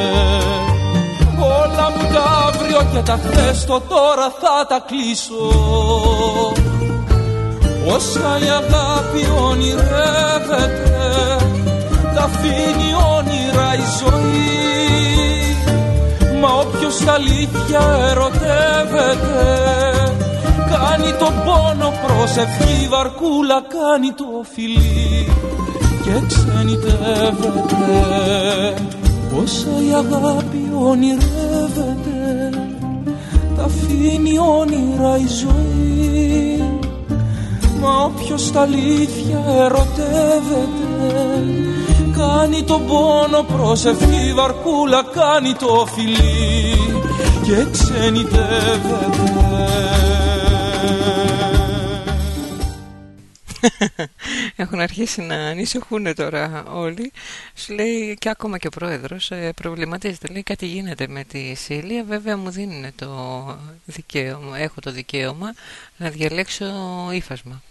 Όλα μου τα αύριο και τα χθες το τώρα θα τα κλείσω. Όσα η αγάπη ονειρεύεται Τα αφήνει όνειρα η ζωή. Μα όποιος τα αλήθεια ερωτεύεται Κάνει τον πόνο προσευχή βαρκούλα Κάνει το φιλί. Και ξενιτεύεται Όσα η αγάπη ονειρεύεται. Τα αφήνει όνειρα η ζωή. Μα όποιος τα αλήθεια ερωτεύεται Κάνει τον πόνο προσευχή βαρκούλα Κάνει το φιλί. Και ξενιτεύεται Έχουν αρχίσει να ανησυχούν τώρα όλοι. Σου λέει και ακόμα και ο πρόεδρος ε, προβληματίζεται. Λέει κάτι γίνεται με τη Σίλια. Βέβαια μου δίνουν το δικαίωμα, έχω το δικαίωμα να διαλέξω ύφασμα.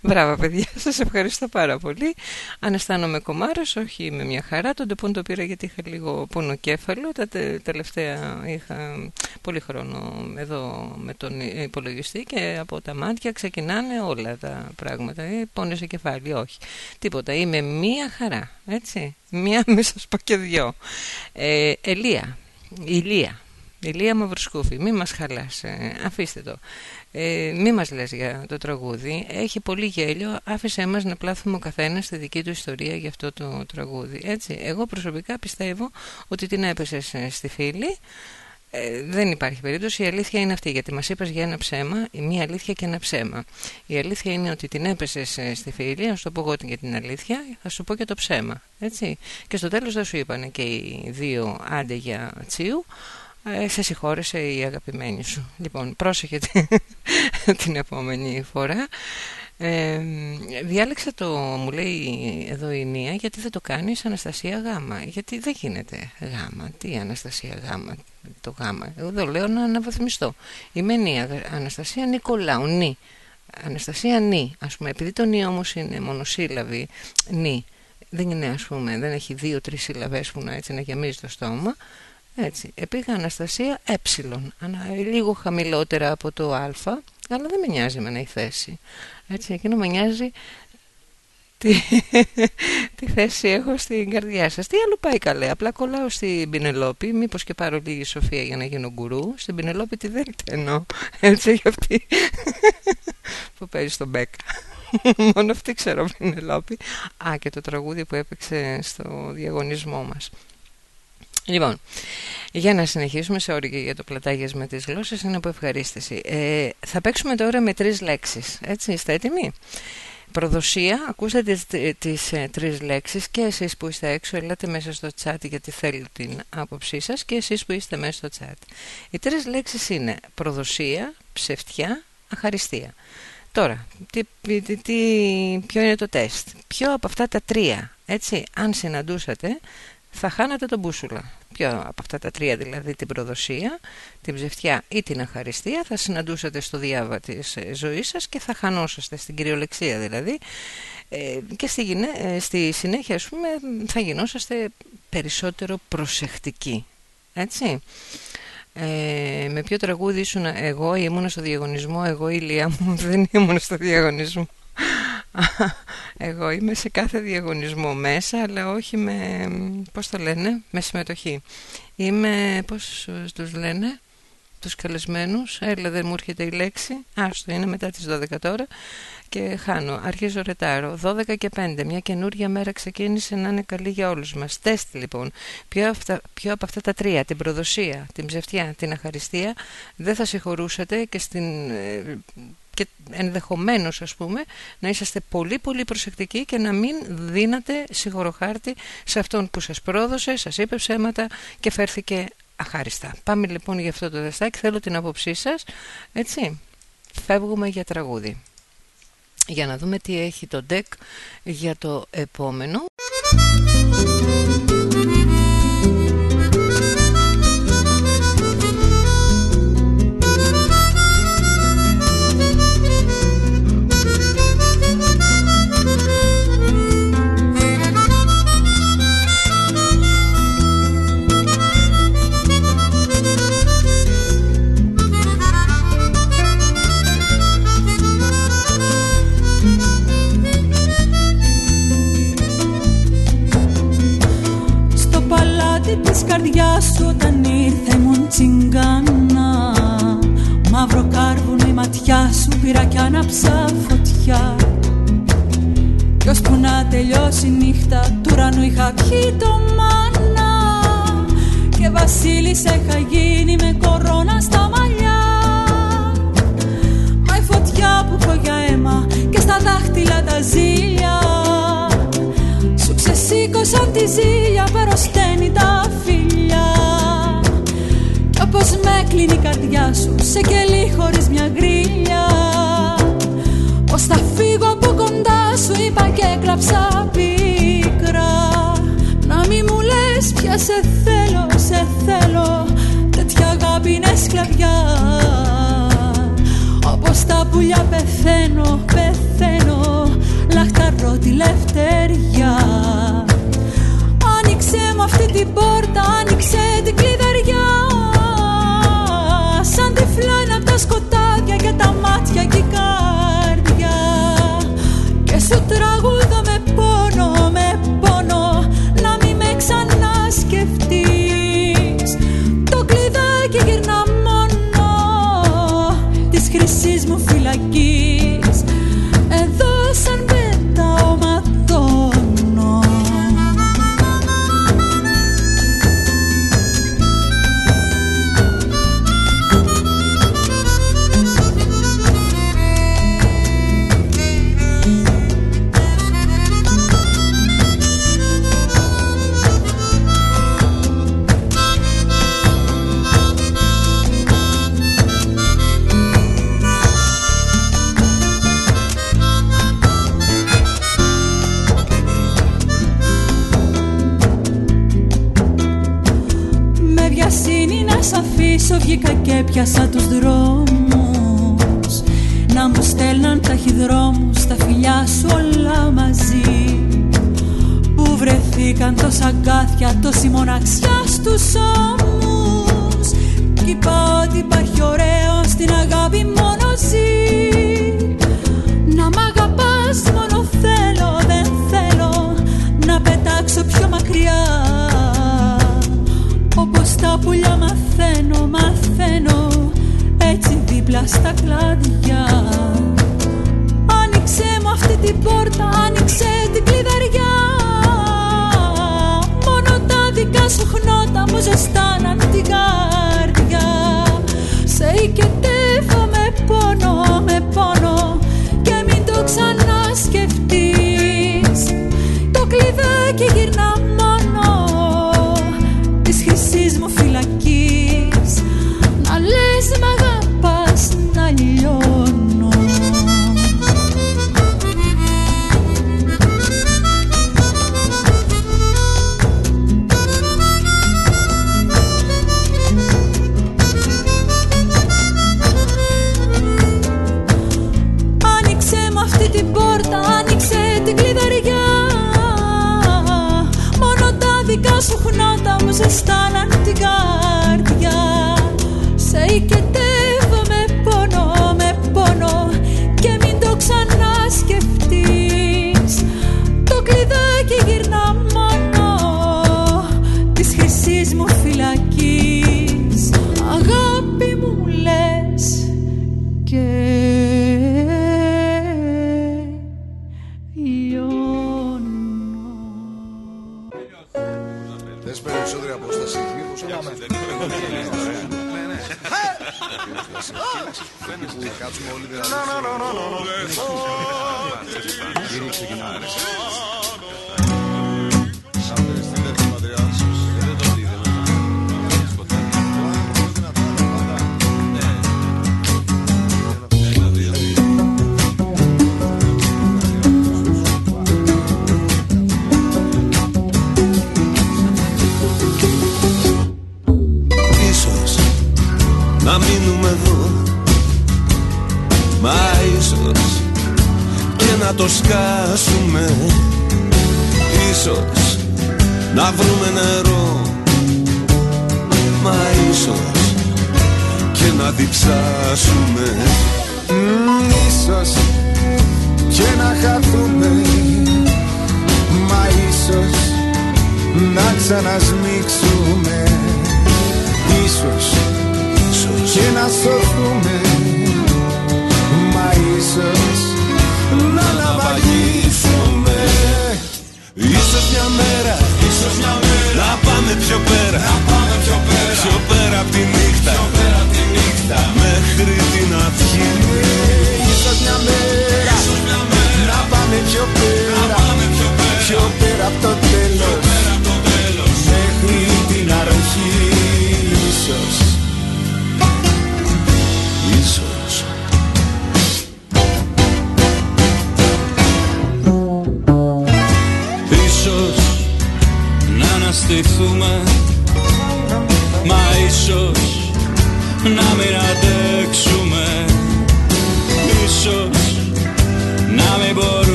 Μπράβο παιδιά, σας ευχαριστώ πάρα πολύ. Αν αισθάνομαι κομμάρος, όχι με μια χαρά. Τον τεπούν το πήρα γιατί είχα λίγο πόνο κέφαλο. Τα τελευταία είχα πολύ χρόνο εδώ με τον υπολογιστή Και από τα μάτια ξεκινάνε όλα τα πράγματα. Ε, Πόνεσε κεφάλι, όχι. Τίποτα, είμαι μια χαρά, έτσι. Μια, μη σας πω και δυο. Ε, Ελία, Ηλία Ηλία Μαυροσκούφη, μη μας χαλάς, ε, αφήστε το ε, μη μας λες για το τραγούδι έχει πολύ γέλιο άφησε μας να πλάθουμε ο καθένας στη δική του ιστορία για αυτό το τραγούδι έτσι, εγώ προσωπικά πιστεύω ότι την έπεσες ε, στη φίλη ε, δεν υπάρχει περίπτωση. Η αλήθεια είναι αυτή, γιατί μας είπα για ένα ψέμα, μία αλήθεια και ένα ψέμα. Η αλήθεια είναι ότι την έπεσες ε, στη φίλη, να σου το πω εγώ για την αλήθεια, θα σου πω και το ψέμα. Έτσι. Και στο τέλος θα σου είπαν και οι δύο άντε για τσίου, ε, σε συγχώρεσε η αγαπημένη σου. Λοιπόν, πρόσεχε την επόμενη φορά. Ε, διάλεξα το, μου λέει εδώ η Νία, γιατί δεν το κάνεις Αναστασία Γάμα. Γιατί δεν γίνεται Γάμα. Τι Αναστασία Γάμα, το Γάμα. Εγώ δεν λέω να αναβαθμιστώ. Είμαι Νία, Αναστασία Νικολάου, Νι. Αναστασία Νι. Ας πούμε, επειδή το Νι όμως είναι μονοσύλλαβη, Νι. Δεν είναι ας πούμε, δεν έχει δύο-τρεις συλλαβές που να έτσι να γεμίζει το στόμα. Έτσι, επήγα Αναστασία ε, λίγο χαμηλότερα από το α, αλλά δεν με νοιάζει με η θέση. Έτσι, εκείνο με νοιάζει τι, τι θέση έχω στην καρδιά σας. Τι άλλο πάει καλέ, απλά κολλάω στην Πινελόπη, μήπως και πάρω λίγη σοφία για να γίνω γκουρού. Στην Πινελόπη τι δεν εννοώ, έτσι για αυτή που παίζει στον Μπέκα. Μόνο αυτή ξέρω Πινελόπη. Α, και το τραγούδι που έπαιξε στο διαγωνισμό μας. Λοιπόν, για να συνεχίσουμε σε όρια για το πλατάγιας με τις γλώσσες είναι από ευχαρίστηση. Ε, θα παίξουμε τώρα με τρεις λέξεις. Έτσι, είστε έτοιμοι; Προδοσία, ακούσατε τις, τις ε, τρεις λέξεις και εσείς που είστε έξω ελάτε μέσα στο chat γιατί θέλω την άποψή σας και εσείς που είστε μέσα στο chat. Οι τρεις λέξεις είναι προδοσία, ψευτιά, αχαριστία. Τώρα, τι, τι, ποιο είναι το τεστ; Ποιο από αυτά τα τρία, έτσι, αν συναντούσατε, θα χάνατε τον μπούσουλα. Ποιο από αυτά τα τρία δηλαδή την προδοσία, την ψευτιά ή την αχαριστία θα συναντούσατε στο διάβα της ε, ζωής σας και θα χανόσαστε στην κυριολεξία δηλαδή ε, και στη, ε, στη συνέχεια ας πούμε θα γινόσαστε περισσότερο προσεκτικοί. Έτσι. Ε, με ποιο τραγούδι ήσουν εγώ ήμουν στο διαγωνισμό εγώ η Λία μου δεν ήμουν στο διαγωνισμό εγώ είμαι σε κάθε διαγωνισμό μέσα, αλλά όχι με, πώς το λένε, με συμμετοχή. Είμαι, πώς τους λένε, τους καλεσμένους, έλα δεν μου έρχεται η λέξη, άστο είναι μετά τις 12 τώρα. Και χάνω, αρχίζω ρετάρω, 12 και 5, μια καινούρια μέρα ξεκίνησε να είναι καλή για όλους μας. Τεστ λοιπόν, ποιο, ποιο από αυτά τα τρία, την προδοσία, την ψευτιά, την αχαριστία, δεν θα συγχωρούσατε και στην ε, και ενδεχομένως ας πούμε να είσαστε πολύ πολύ προσεκτικοί και να μην δίνατε σιγοροχάρτη σε αυτόν που σας πρόδωσε, σας είπε ψέματα και φέρθηκε αχάριστα. Πάμε λοιπόν για αυτό το δεστάκι, θέλω την άποψή σας, έτσι, φεύγουμε για τραγούδι. Για να δούμε τι έχει το deck για το επόμενο. πήρα κι άναψα φωτιά. Κι ώσπου να τελειώσει η νύχτα του ουρανού είχα πιει το μάνα. Και βασίλισσα είχα γίνει με κορώνα στα μαλλιά. Μα η φωτιά που έχω για αίμα και στα δάχτυλα τα ζήλια. Σου ξεσήκωσαν τη ζήλια παροσταίνει τα φιλιά. Κι όπως με κλείνει η καρδιά σου σε κελί χωρίς μια γκρίλια κοντά σου είπα και κλαψα πικρά Να μη μου λες πια σε θέλω, σε θέλω Τέτοια αγάπη είναι σκλαβιά. Όπως τα πουλιά πεθαίνω, πεθαίνω Λαχταρώ τη Άνοιξε μου αυτή την πόρτα, άνοιξε την κλειδαριά. Σαν τυφλά είναι από τα σκοτάδια και τα μάτια και 쑥 들어오고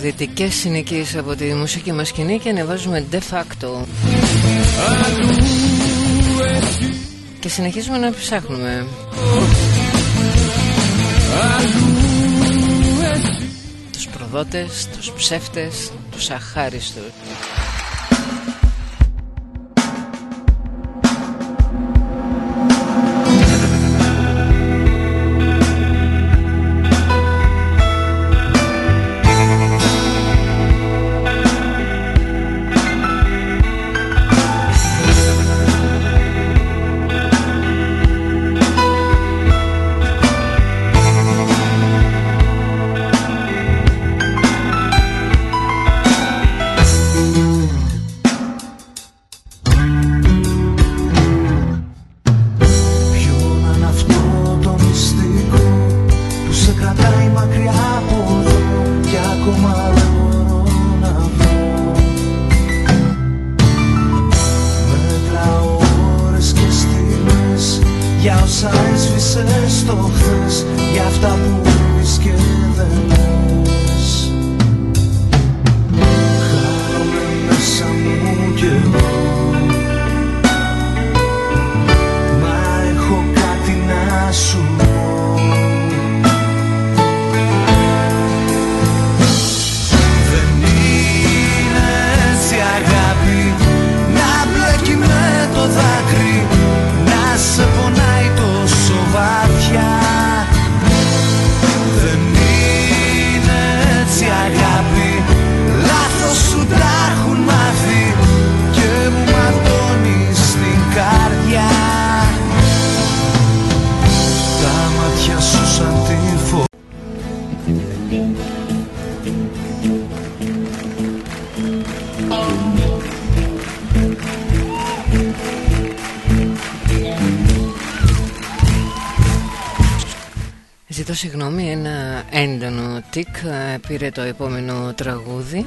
δυτικές συνοικίες από τη μουσική μας σκηνή και ανεβάζουμε de facto. Και συνεχίζουμε να ψάχνουμε. Τους προδότες, τους ψεύτες, τους αχάριστους πήρε το επόμενο τραγούδι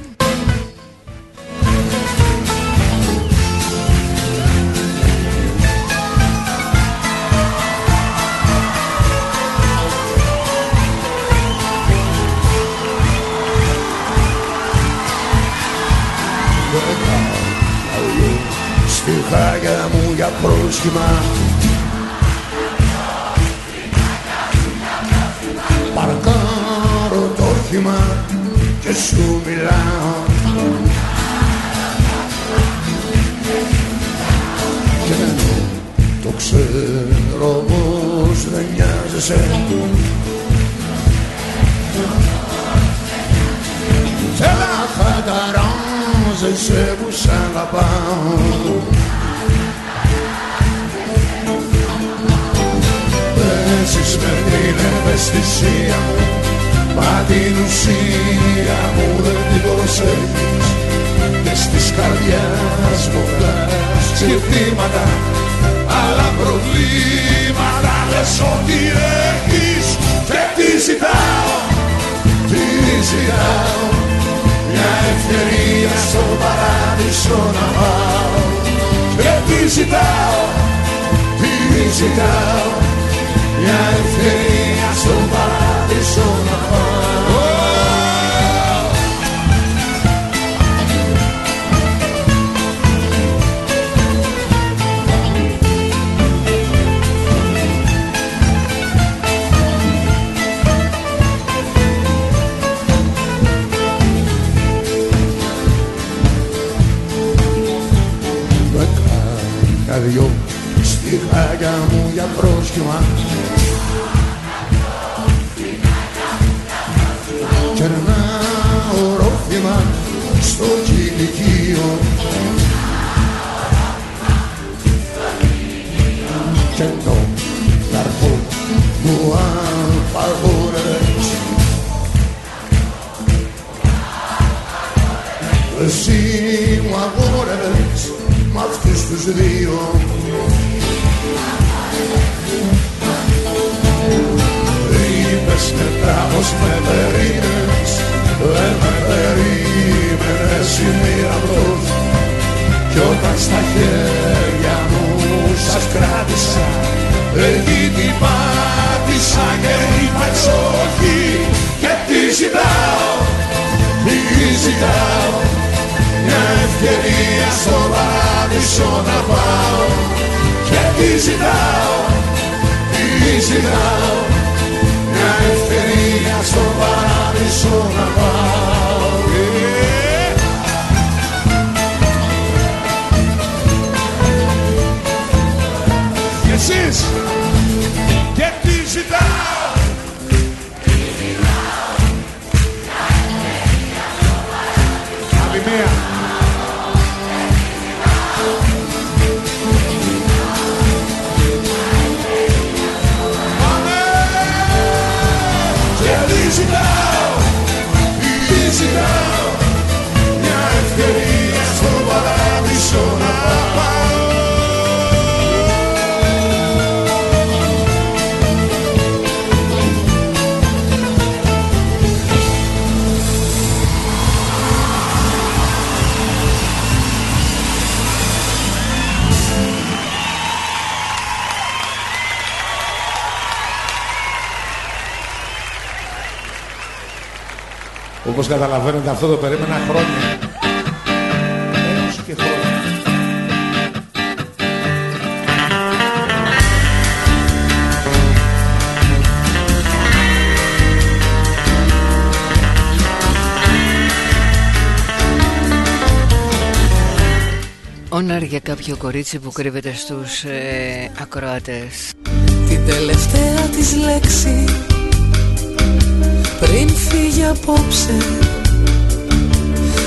καταλαβαίνετε αυτό το περίμενα χρόνια. Έως και χρόνια. Όναρ για κάποιο κορίτσι που κρύβεται στους ε, ακροατές. Την τελευταία της λέξη. Πριν φύγει απόψε.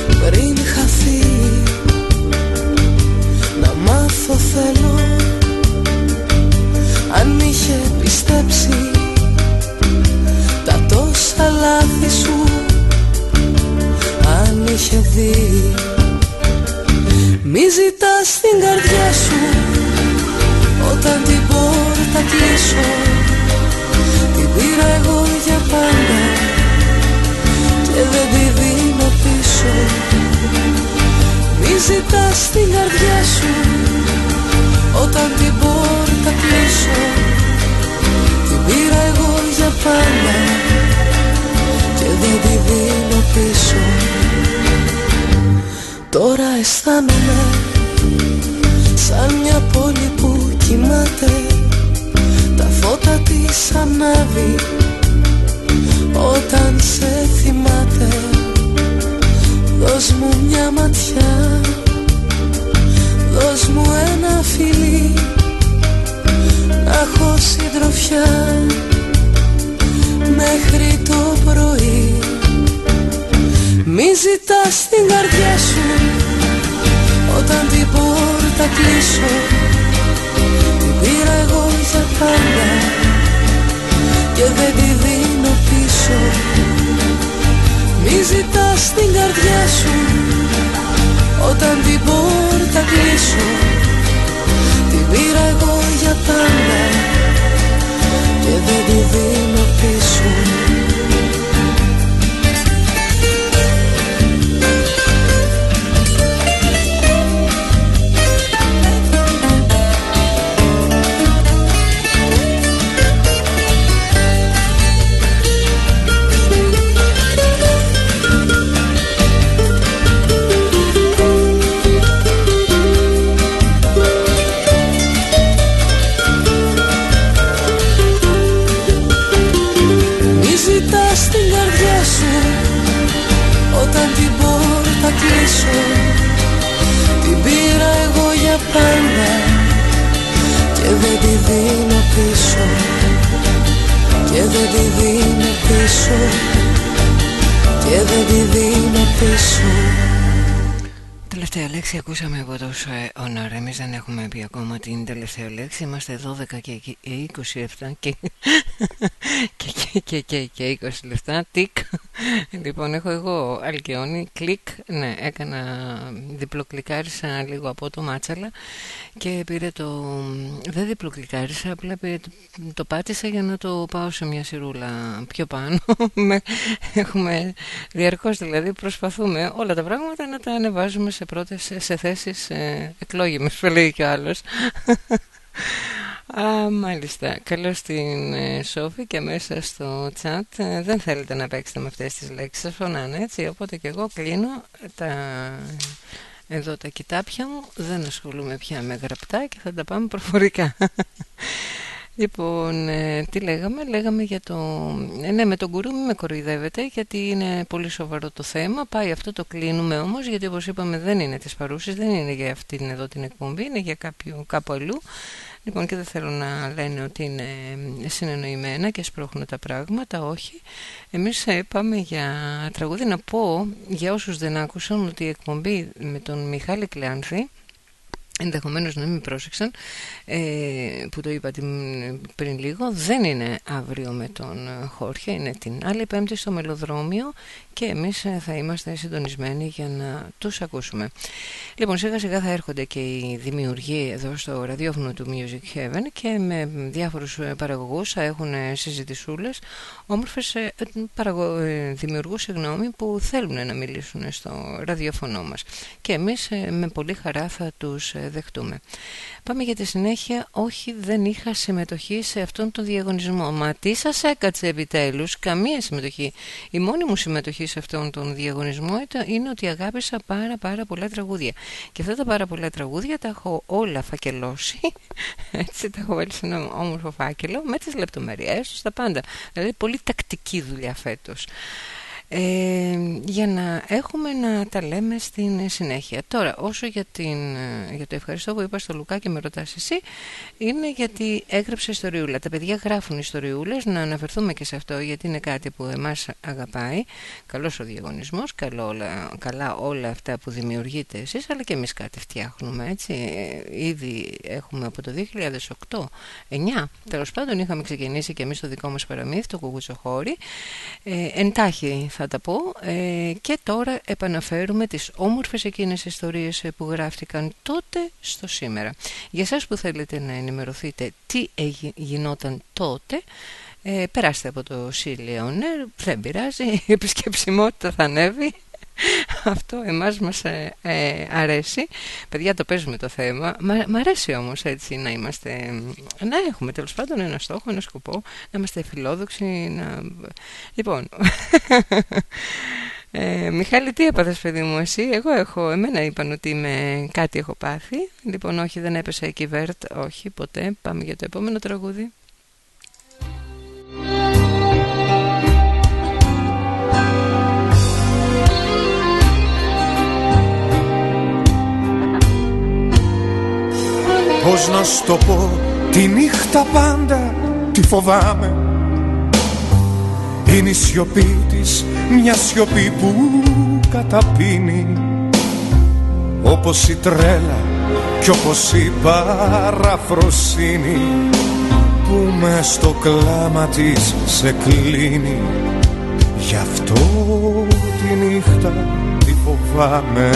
Πριν χαθεί Να μάθω θέλω. Αν είχε πιστέψει Τα τόσα λάθη σου Αν είχε δει. Μη ζητάς την καρδιά σου Όταν την πόρτα κλείσω. Την πήρα εγώ για πάντα Και δεν τη δίνω πίσω Μη ζητάς την καρδιά σου Όταν την πόρτα κλείσω. Την πήρα εγώ για πάντα Και δεν τη δίνω πίσω Τώρα αισθάνομαι σαν μια πόλη που κοιμάται. Τα φώτα της ανάβει όταν σε θυμάται Δώσ' μου μια ματιά. Δώσ' μου ένα φιλί Να έχω συντροφιά. Μέχρι το πρωί μη ζητάς την καρδιά σου. Όταν την πόρτα κλείσω Την πήρα εγώ για πάντα. Και δεν τη δίνω πίσω Μη ζητάς την καρδιά σου Όταν την πόρτα κλείσω. Την πήρα εγώ για πάντα Και δεν τη δίνω πίσω Τελευταία λέξη ακούσαμε από τους ε, Όνορ δεν έχουμε πει ακόμα την τελευταία λέξη. Είμαστε 12 και 27 και, και, και, και, και 20 λεφτά. Τικ. Λοιπόν έχω εγώ αλκαιόνι Κλικ Ναι έκανα διπλοκλικάρισα λίγο από το μάτσαλα Και πήρε το Δεν διπλοκλικάρισα Απλά πήρε, το πάτησα για να το πάω σε μια σιρούλα πιο πάνω. Έχουμε διαρκώς δηλαδή προσπαθούμε όλα τα πράγματα να τα ανεβάζουμε σε πρώτες σε θέσεις ε, εκλόγιμες που λέει και ο άλλος Α, μάλιστα. Καλώς την ε, Σόφη και μέσα στο chat. Ε, δεν θέλετε να παίξετε με αυτές τις λέξεις. Σας φωνάνε έτσι. Οπότε και εγώ κλείνω τα... εδώ τα κοιτάπια μου. Δεν ασχολούμαι πια με γραπτά και θα τα πάμε προφορικά. Λοιπόν, ε, τι λέγαμε, λέγαμε για το... Ε, ναι, με τον κουρού μην με κοροϊδεύετε γιατί είναι πολύ σοβαρό το θέμα. Πάει αυτό το κλείνουμε όμως γιατί όπως είπαμε δεν είναι της παρούσης, δεν είναι για αυτήν εδώ την εκπομπή, είναι για κάποιο, κάπου αλλού. Λοιπόν και δεν θέλω να λένε ότι είναι συνεννοημένα και σπρώχνουν τα πράγματα, όχι. Εμείς ε, πάμε για τραγούδι να πω για όσους δεν άκουσαν ότι η εκπομπή με τον Μιχάλη Κλεάνθη ενδεχομένως να μην πρόσεξαν ε, που το είπα πριν λίγο δεν είναι αύριο με τον Χόρχε είναι την άλλη πέμπτη στο μελοδρόμιο και εμείς ε, θα είμαστε συντονισμένοι για να τους ακούσουμε λοιπόν σιγά σιγά θα έρχονται και οι δημιουργοί εδώ στο ραδιόφωνο του Music Heaven και με διάφορους ε, παραγωγούς θα έχουν συζητησούλες όμορφες παραγω... δημιουργούς συγγνώμη, που θέλουν να μιλήσουν στο ραδιόφωνο μας και εμείς με πολύ χαρά θα τους δεχτούμε. Πάμε για τη συνέχεια. Όχι, δεν είχα συμμετοχή σε αυτόν τον διαγωνισμό. Μα τι σας έκατσε επιτέλους, καμία συμμετοχή. Η μόνη μου συμμετοχή σε αυτόν τον διαγωνισμό είναι ότι αγάπησα πάρα πάρα πολλά τραγούδια. Και αυτά τα πάρα πολλά τραγούδια τα έχω όλα φακελώσει. Έτσι τα έχω βάλει σε ένα όμορφο φάκελο με τις λεπτομέρειές τους, τα πάντα. Δηλαδή πολύ τακτική δουλειά φέτος ε, για να έχουμε να τα λέμε στην συνέχεια. Τώρα, όσο για, την, για το ευχαριστώ που είπα στο Λουκά και με ρωτάς εσύ, είναι γιατί έγραψες ιστοριούλα. Τα παιδιά γράφουν ιστοριούλες, να αναφερθούμε και σε αυτό, γιατί είναι κάτι που εμάς αγαπάει. Καλός ο διαγωνισμός, καλό όλα, καλά όλα αυτά που δημιουργείτε εσείς, αλλά και εμείς κάτι φτιάχνουμε, έτσι. Ε, ήδη έχουμε από το 2008, 9, τέλος πάντων είχαμε ξεκινήσει και εμείς το δικό μας παραμύθι, το Κουκουτσοχώρι. Ε, εντάχει θα τα πω ε, και τώρα επαναφέρουμε τις όμορφες εκείνες ιστορίες ε, που γράφτηκαν τότε στο σήμερα. Για σας που θέλετε να ενημερωθείτε τι γινόταν τότε ε, περάστε από το Σιλιόνερ, δεν πειράζει, η επισκεψιμότητα θα ανέβει αυτό εμάς μας ε, ε, αρέσει. Παιδιά το παίζουμε το θέμα. Μ' αρέσει όμως έτσι να είμαστε να έχουμε τέλος πάντων ένα στόχο, ένα σκοπό να είμαστε φιλόδοξοι να... λοιπόν. Ε, Μιχάλη τι έπαθες παιδί μου εσύ; Εγώ έχω, εμένα είπαν ότι με κάτι έχω πάθει. Λοιπόν όχι δεν έπεσα εκεί βέρτ όχι ποτέ. Πάμε για το επόμενο τραγούδι Πώς να σου το πω τη νύχτα πάντα τη φοβάμαι. Είναι η σιωπή της μια σιωπή που καταπίνει. Όπως η τρέλα κι όπως η παραφροσύνη που μες στο κλάμα της σε κλείνει. Γι' αυτό τη νύχτα τη φοβάμαι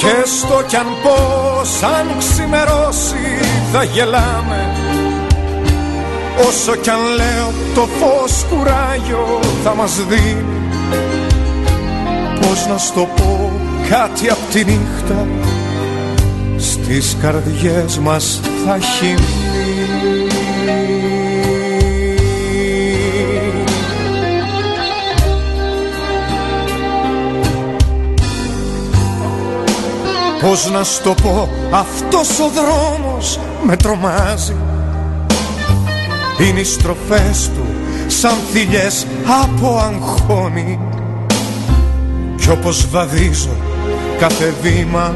Και στο κι αν πως αν ξημερώσει θα γελάμε. Όσο κι αν λέω το φως κουράγιο θα μας δίνει Πώς να στο πω κάτι απ' τη νύχτα Στις καρδιές μας θα έχει Πώς να στο πω αυτός ο δρόμος με τρομάζει. Είναι οι στροφές του σαν θηλιές από αγχώνει Κι όπως βαδίζω κάθε βήμα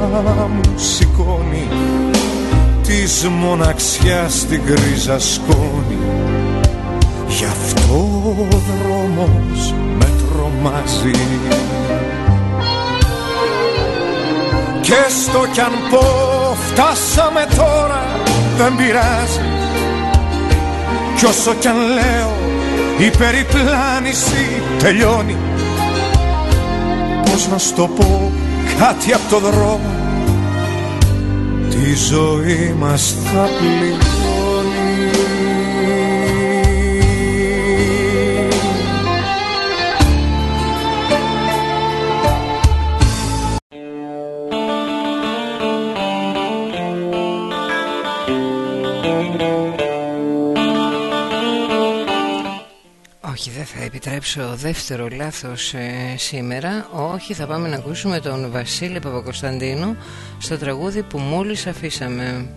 μου σηκώνει. Της μοναξιάς στην κρίζα σκόνη. Γι' αυτό ο δρόμος με τρομάζει Και στο κι αν πω φτάσαμε τώρα δεν πειράζει. Κι όσο κι αν λέω η περιπλάνηση τελειώνει. Πώς να στο πω κάτι από το δρόμο. Τη ζωή μας θα πληρώνει Όχι, δεν θα επιτρέψω δεύτερο λάθος ε, σήμερα. Όχι, θα πάμε να ακούσουμε τον Βασίλη Παπακοσταντίνου στο τραγούδι που μόλις αφήσαμε.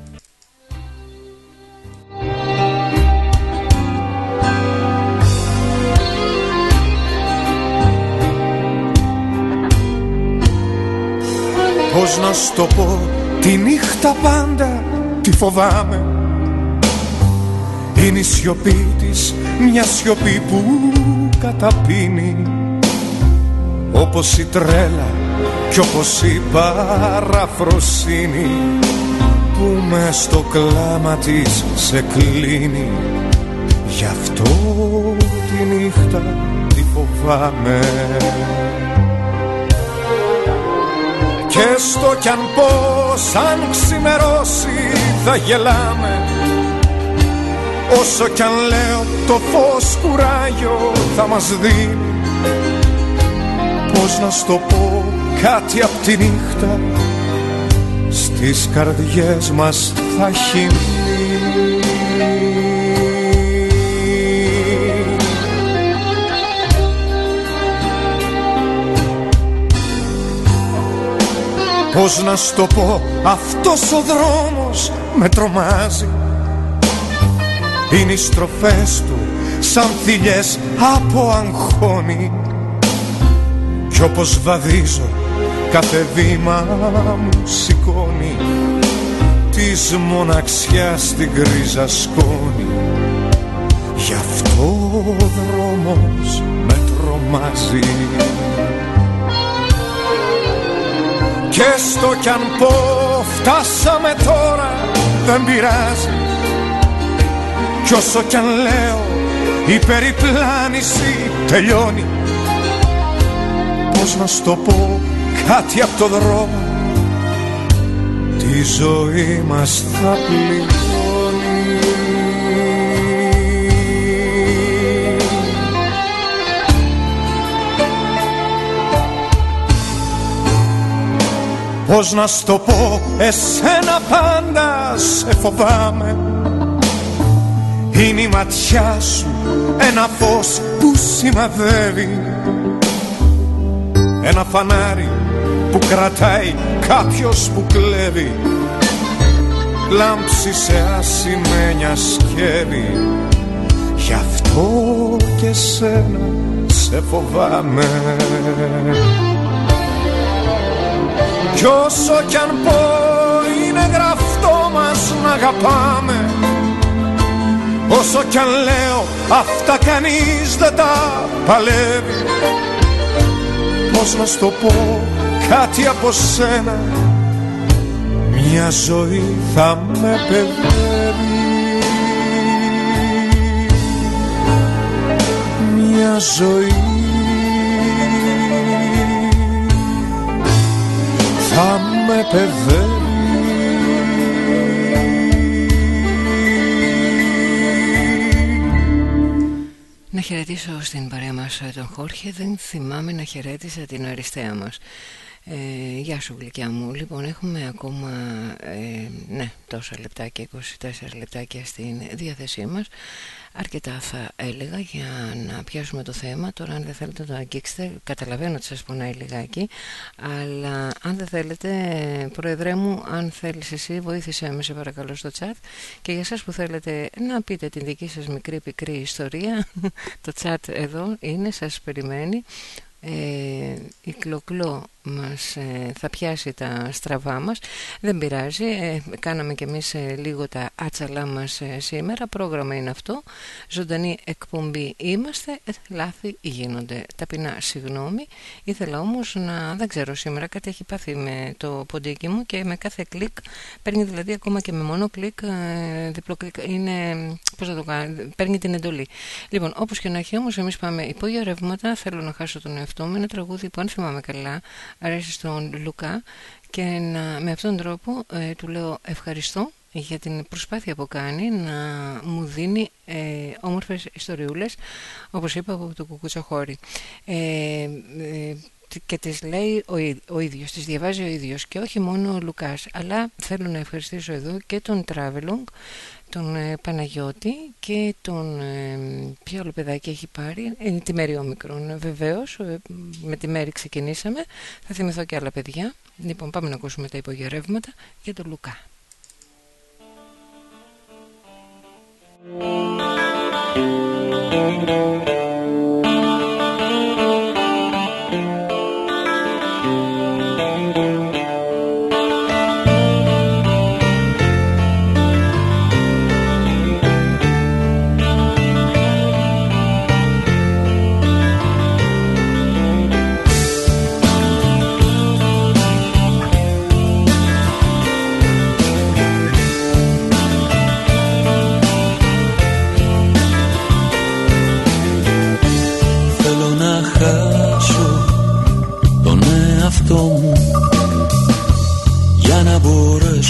Πώς να σου το πω τη νύχτα πάντα τη φοβάμαι Είναι η σιωπή της μια σιωπή που καταπίνει. Όπως η τρέλα κι όπως η παραφροσύνη Που μες στο κλάμα της σε κλείνει. Γι' αυτό τη νύχτα τη φοβάμαι. Και στο κι αν πως αν ξημερώσει θα γελάμε Όσο κι αν λέω το φως κουράγιο θα μας δίνει Πώς να στο πω κάτι απ' τη νύχτα Στις καρδιές μας θα έχει Πώς να στο πω αυτός ο δρόμος με τρομάζει Είναι οι στροφές του σαν θηλιές από αγχώνει Κι όπως βαδίζω κάθε βήμα μου σηκώνει. Της μοναξιάς στην κρίζα σκόνη. Γι' αυτό ο δρόμος με τρομάζει. Και στο κι αν πω φτάσαμε τώρα δεν πειράζει Κι όσο κι αν λέω η περιπλάνηση τελειώνει. Πώς να στο πω κάτι από το δρόμο. Τη ζωή μας θα πληρώνει Πώς να στο πω εσένα πάντα σε φοβάμαι Είναι η ματιά σου ένα φως που σημαδεύει. Ένα φανάρι που κρατάει κάποιος που κλέβει. Λάμψη σε ασημένια σκεύη. Γι' αυτό και σένα σε φοβάμαι. Κι όσο κι αν πω είναι γραφτό μας να αγαπάμε Όσο κι αν λέω αυτά κανείς δεν τα παλεύει. Πώς να στο πω κάτι από σένα Μια ζωή θα με παιδεύει. Μια ζωή θα με παιδεύει χαιρετήσω στην παρέα μας τον Χόρχε. Δεν θυμάμαι να χαιρέτησα την αριστεία μας. Ε, Γεια σου γλυκιά μου. Λοιπόν έχουμε ακόμα ε, ναι, τόσα λεπτάκια 24 λεπτάκια στην διάθεσή μας Αρκετά θα έλεγα για να πιάσουμε το θέμα. Τώρα αν δεν θέλετε το αγγίξετε. Καταλαβαίνω ότι σας πονάει λιγάκι Αλλά αν δεν θέλετε Πρόεδρέ μου αν θέλεις εσύ Βοήθησέ με σε παρακαλώ στο chat. Και για σας που θέλετε να πείτε την δική σας μικρή πικρή ιστορία Το chat εδώ είναι Σας περιμένει. Ε, η Κλοκλό μας ε, θα πιάσει τα στραβά μας. Δεν πειράζει, ε, κάναμε και εμείς ε, λίγο τα άτσαλά μας σήμερα. Πρόγραμμα είναι αυτό, ζωντανή εκπομπή είμαστε, λάθη γίνονται. Ταπεινά συγγνώμη. Ήθελα όμως να, δεν ξέρω σήμερα κάτι έχει πάθει με το ποντίκι μου και με κάθε κλικ παίρνει δηλαδή ακόμα και με μόνο κλικ διπλοκλικ είναι, πώς θα το κάνω, παίρνει την εντολή. Λοιπόν όπως και να έχει όμως εμείς πάμε υπόγεια ρεύματα. Θέλω να χάσω τον εαυτό μου. Ένα τραγούδι που αν θυμάμαι καλά αρέσει στον Λουκά και να, με αυτόν τον τρόπο ε, του λέω ευχαριστώ για την προσπάθεια που κάνει να μου δίνει ε, όμορφες ιστοριούλες όπως είπα από το κουκουτσοχώρι. Ε, ε, και τις λέει ο, ο ίδιος, τις διαβάζει ο ίδιος και όχι μόνο ο Λουκάς αλλά θέλω να ευχαριστήσω εδώ και τον Travelong τον ε, Παναγιώτη και τον ε, ποιο άλλο παιδάκι έχει πάρει είναι τη Μέρη Όμικρον βεβαίως ε, με τη Μέρη ξεκινήσαμε. Θα θυμηθώ και άλλα παιδιά. Λοιπόν πάμε να ακούσουμε τα υπογερεύματα για τον Λουκά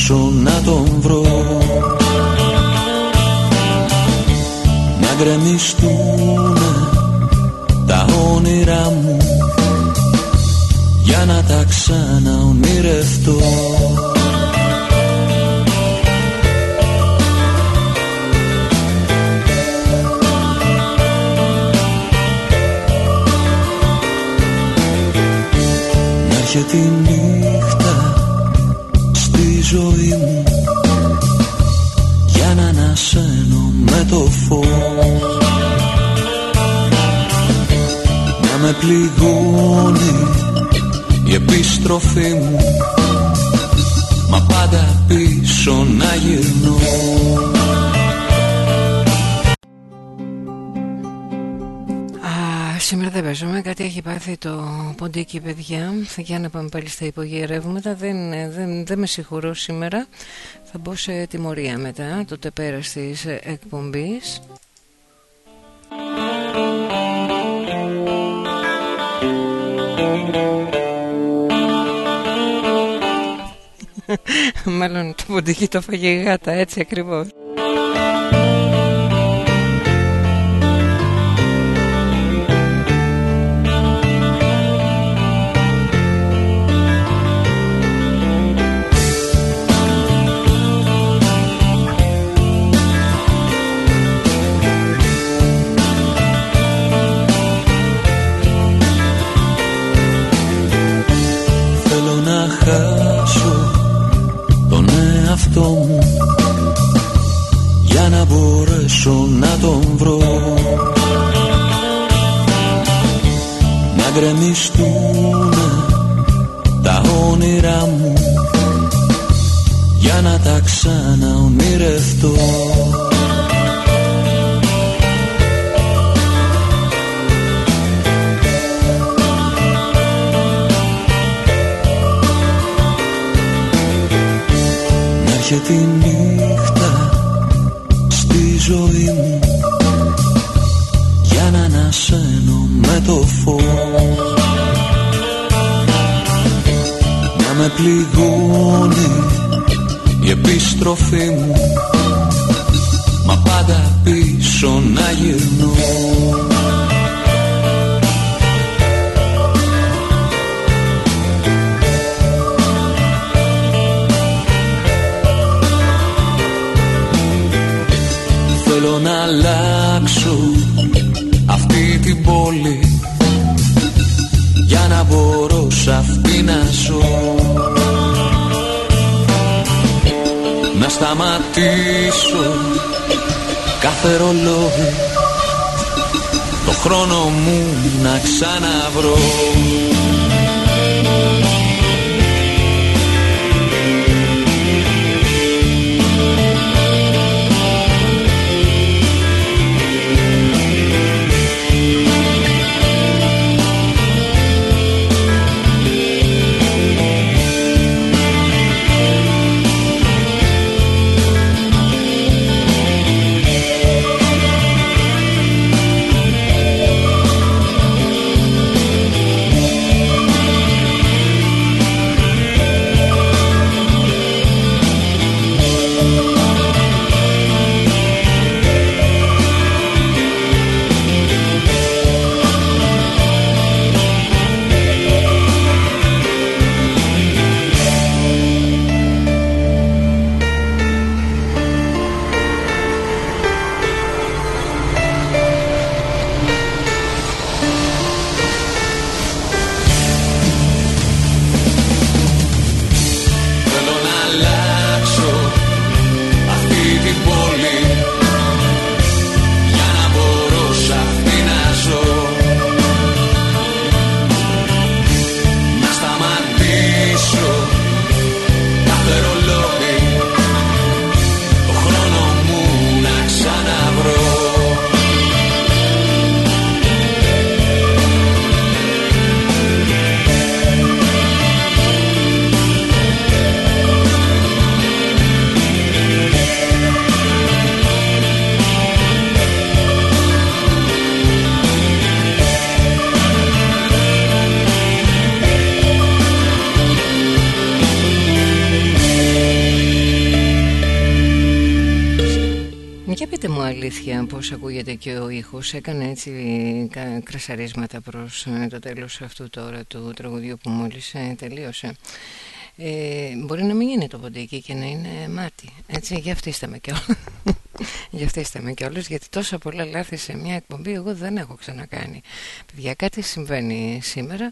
μπορέσω να τον βρω. Να γκρεμιστούν τα όνειρά μου Για να τα ξαναονειρευτώ. Να έρχεται η νύχτα ζωή μου. Για να ανασένω με το φως. Να με πληγώνει η επιστροφή μου. Μα πάντα πίσω να γυρνώ σήμερα δεν παίζουμε, κάτι έχει πάθει το ποντίκι παιδιά. Για να πάμε πάλι στα υπογειερεύματα δεν, δεν, δεν με συγχωρώ σήμερα. Θα μπω σε τιμωρία μετά, τότε πέρα της εκπομπής. Μάλλον το ποντίκι το φαγε γάτα, έτσι ακριβώς να τον βρω. Να γκρεμιστούν τα όνειρά μου Για να τα ξαναονειρευτώ Να έρχεται η νύχτα ζωή μου. Για να ανασένω με το φως. Να με πληγώνει η επιστροφή μου. Μα πάντα πίσω να γυρνώ σταματήσω κάθε ρολόι. Το χρόνο μου να ξαναβρω ο ήχος έκανε έτσι κρασαρίσματα προς ε, το τέλος αυτού τώρα του τραγουδιού που μόλις ε, τελείωσε. Ε, μπορεί να μην είναι το ποντίκι και να είναι μάτι έτσι γι' αυτή είστε με κιόλας Γι' αυτό είστε με κιόλας γιατί τόσα πολλά λάθη σε μια εκπομπή εγώ δεν έχω ξανακάνει. Παιδιά, κάτι συμβαίνει σήμερα.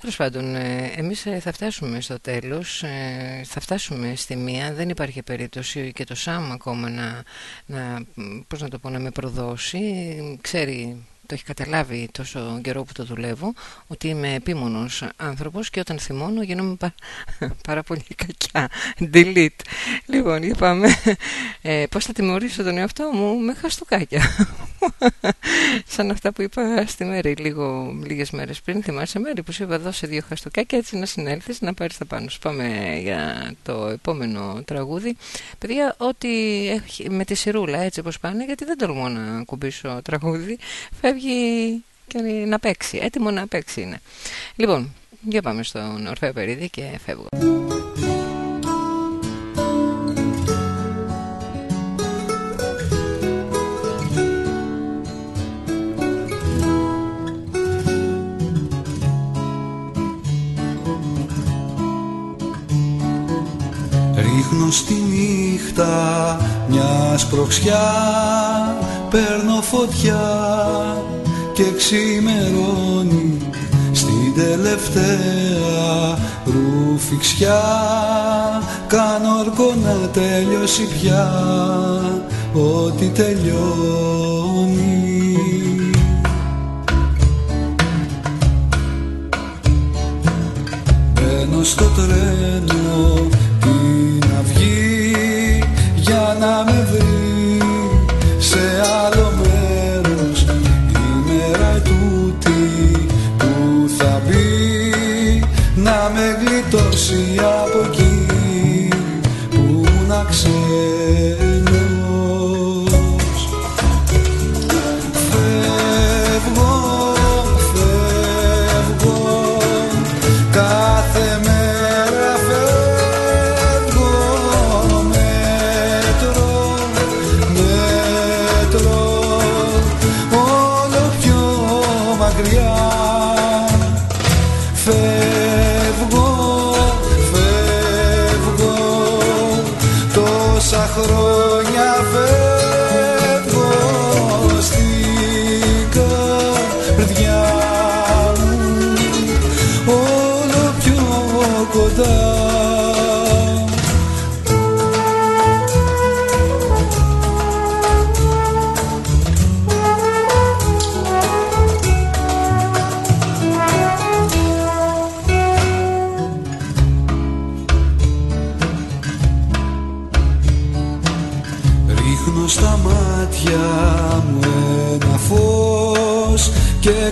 Τέλος πάντων, ε, εμείς ε, θα φτάσουμε στο τέλος, ε, θα φτάσουμε στη μία. Δεν υπάρχει περίπτωση και το ΣΑΜ ακόμα να, να, πώς να το πω, να με προδώσει. Ξέρει το έχει καταλάβει τόσο καιρό που το δουλεύω ότι είμαι επίμονος άνθρωπος και όταν θυμώνω γίνομαι πάρα πολύ κακιά. Delete. Λοιπόν είπαμε ε, πως θα τιμωρήσω τον εαυτό μου με χαστούκάκια. Σαν αυτά που είπα στη Μέρη λίγο, λίγες μέρες πριν θυμάσαι Μέρη που σου είπα δώσε δύο χαστούκάκια έτσι να συνέλθεις να πάρεις τα πάνω σου. Πάμε για το επόμενο τραγούδι. Παιδιά ότι έχει, με τη σιρούλα έτσι πως πάνε γιατί δεν τολμώ να κουμπίσω τραγούδι. Φεύγει φεύγει και να παίξει. Έτοιμο να παίξει είναι. Λοιπόν, για πάμε στον Ορφαίο Περίδη και φεύγω. Ρίχνω στη νύχτα μια σπροξιά Παίρνω φωτιά και ξημερώνει στην τελευταία ρουφιξιά. Κάνω ορκό να τελειώσει πια ό,τι τελειώνει. Μπαίνω στο τρένο την αυγή για να με βρει σε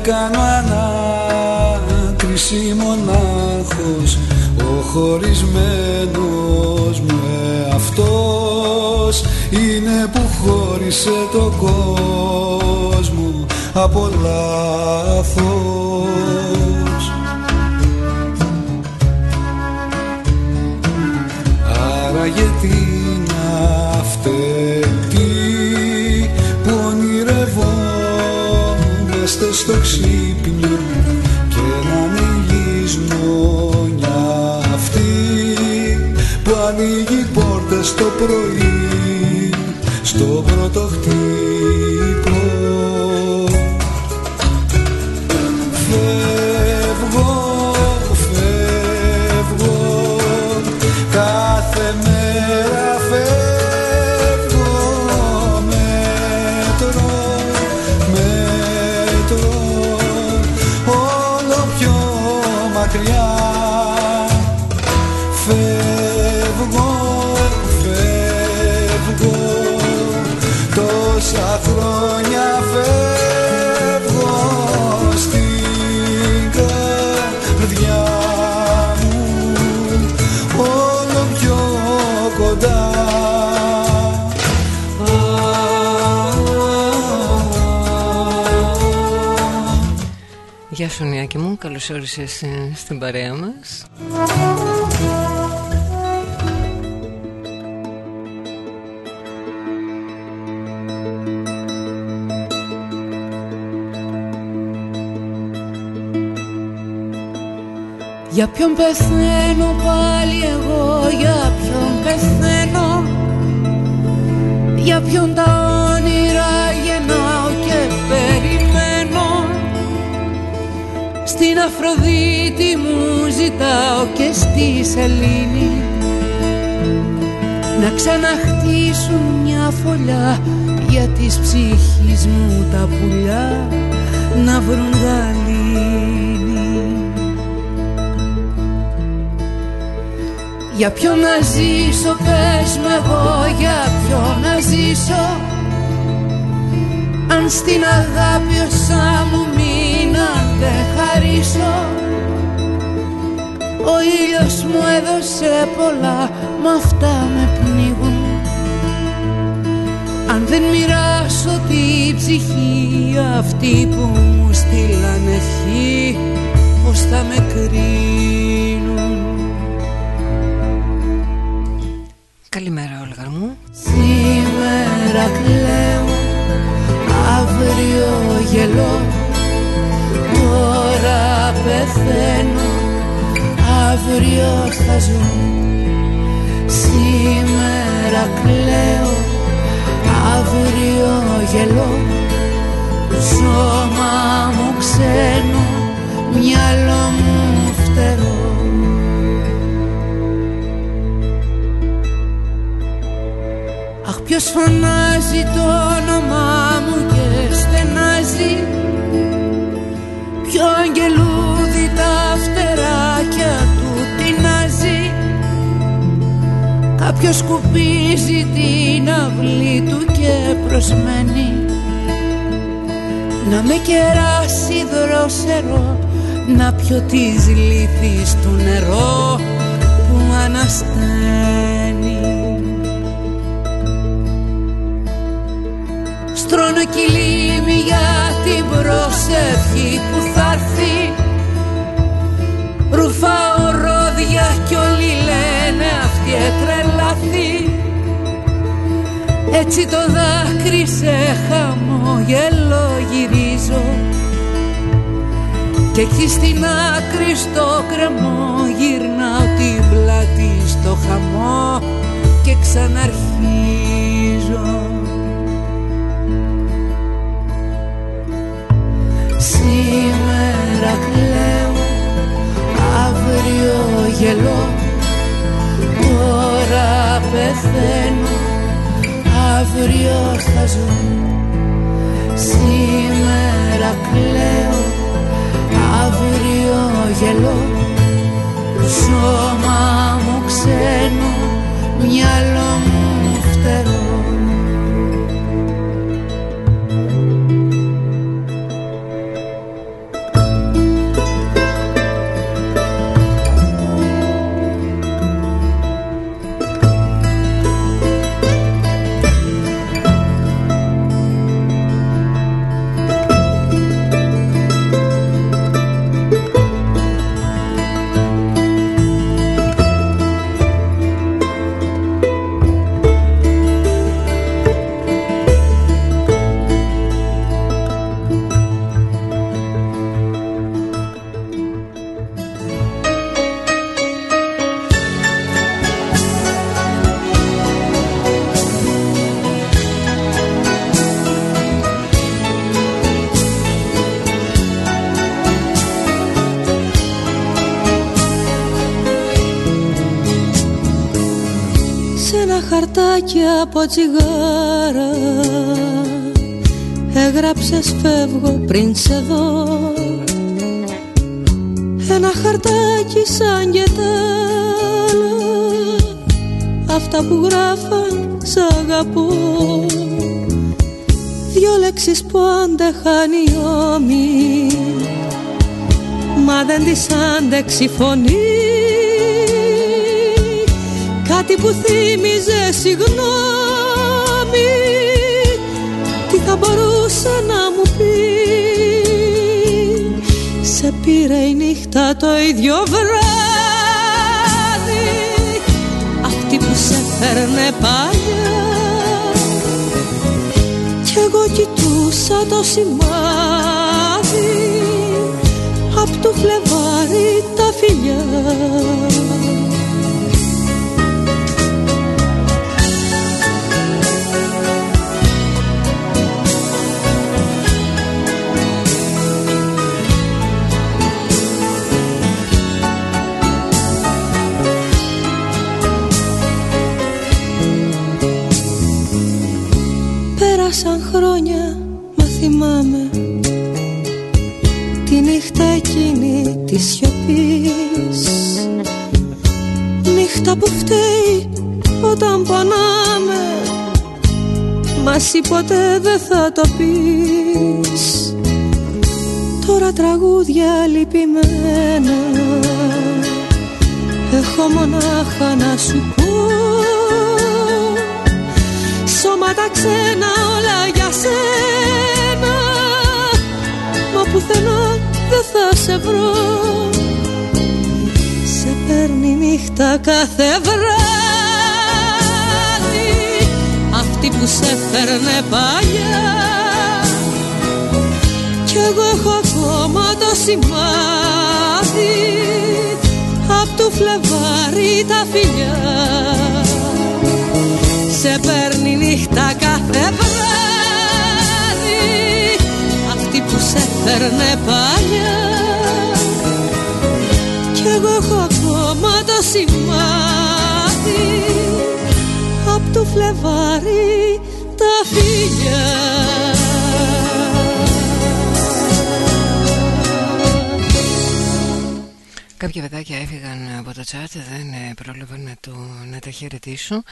κάνω ανάκριση μονάχος Ο χωρισμένος μου αυτός Είναι που χώρισε το κόσμο από λάθος στο ξύπνιο και να ανοίγεις μονιά αυτή που ανοίγει πόρτες το πρωί στο πρώτο χτύπο Γεια σου Νιάκη μου, καλώς όρισες ε, στην παρέα μας. Για ποιον πεθαίνω πάλι εγώ, για ποιον πεθαίνω Για ποιον τα Αφροδίτη μου ζητάω και στη Σελήνη. Να ξαναχτίσουν μια φωλιά για τις ψυχής μου τα πουλιά. Να βρουν γαλήνη. Για ποιο να ζήσω πες μου εγώ για ποιο να ζήσω. Αν στην αγάπη όσα μου μείναν δεν χαρίσω. Ο ήλιος μου έδωσε πολλά μα αυτά με πνίγουν. Αν δεν μοιράσω τη ψυχή αυτή που μου στείλαν ευχή Πώς θα με κρίνουν. Καλημέρα Όλγα μου. Σήμερα κλαίω Αύριο γελώ. Τώρα πεθαίνω Αύριο θα ζω. Σήμερα κλαίω αύριο γελό Σώμα μου ξένο, μυαλό μου φτερό. Αχ ποιος φωνάζει το όνομά μου και στενάζει Κάποιος σκουπίζει την αυλή του και προσμένει. Να με κεράσει δρόσερο Να πιω τις λύθεις του νερό που ανασταίνει. Στρώνω κυλίμι για την προσευχή που θα έρθει. Ρουφάω ρόδια κι όλοι λένε αυτή τρελαθεί. Έτσι το δάκρυ σε χαμόγελο γυρίζω. Και εκεί στην άκρη στο κρεμό γυρνάω την πλάτη στο χαμό και ξαναρχίζω. Σήμερα κλαίω, αύριο γελώ. Τώρα πεθαίνω αύριο θα ζω. Σήμερα κλαίω, αύριο γελώ. Σώμα μου ξένο, μυαλό χαρτάκι από τσιγάρα. Έγραψες φεύγω πριν σε δω Ένα χαρτάκι σαν και Αυτά που γράφαν σ' αγαπώ. Δυο λέξεις που αντέχαν οι ώμοι Μα δεν τις άντεξε φωνή Κάτι που θύμιζε συγγνώμη. Τι θα μπορούσε να μου πει; Σε πήρε η νύχτα το ίδιο βράδυ. Αυτή που σε φέρνε παλιά. Κι εγώ κοιτούσα το σημάδι. Απ' του φλεβάρι τα φιλιά Μα εσύ ποτέ δεν θα το πεις. Τώρα τραγούδια λυπημένα. Έχω μονάχα να σου πω. Σώματα ξένα όλα για σένα. Μα πουθενά δεν θα σε βρω. Σε παίρνει νύχτα κάθε βράδυ σε φέρνε παλιά. Κι εγώ έχω ακόμα το σημάδι Απ' του Φλεβάρι τα φιλιά. Σε παίρνει νύχτα κάθε βράδυ Αυτή που σε φέρνε παλιά. Κι εγώ έχω ακόμα το σημάδι Απ' του Φλεβάρι τα φιλιά Κάποια παιδάκια έφυγαν από το chat, δεν ε, πρόλαβα να, το, να τα χαιρετήσω.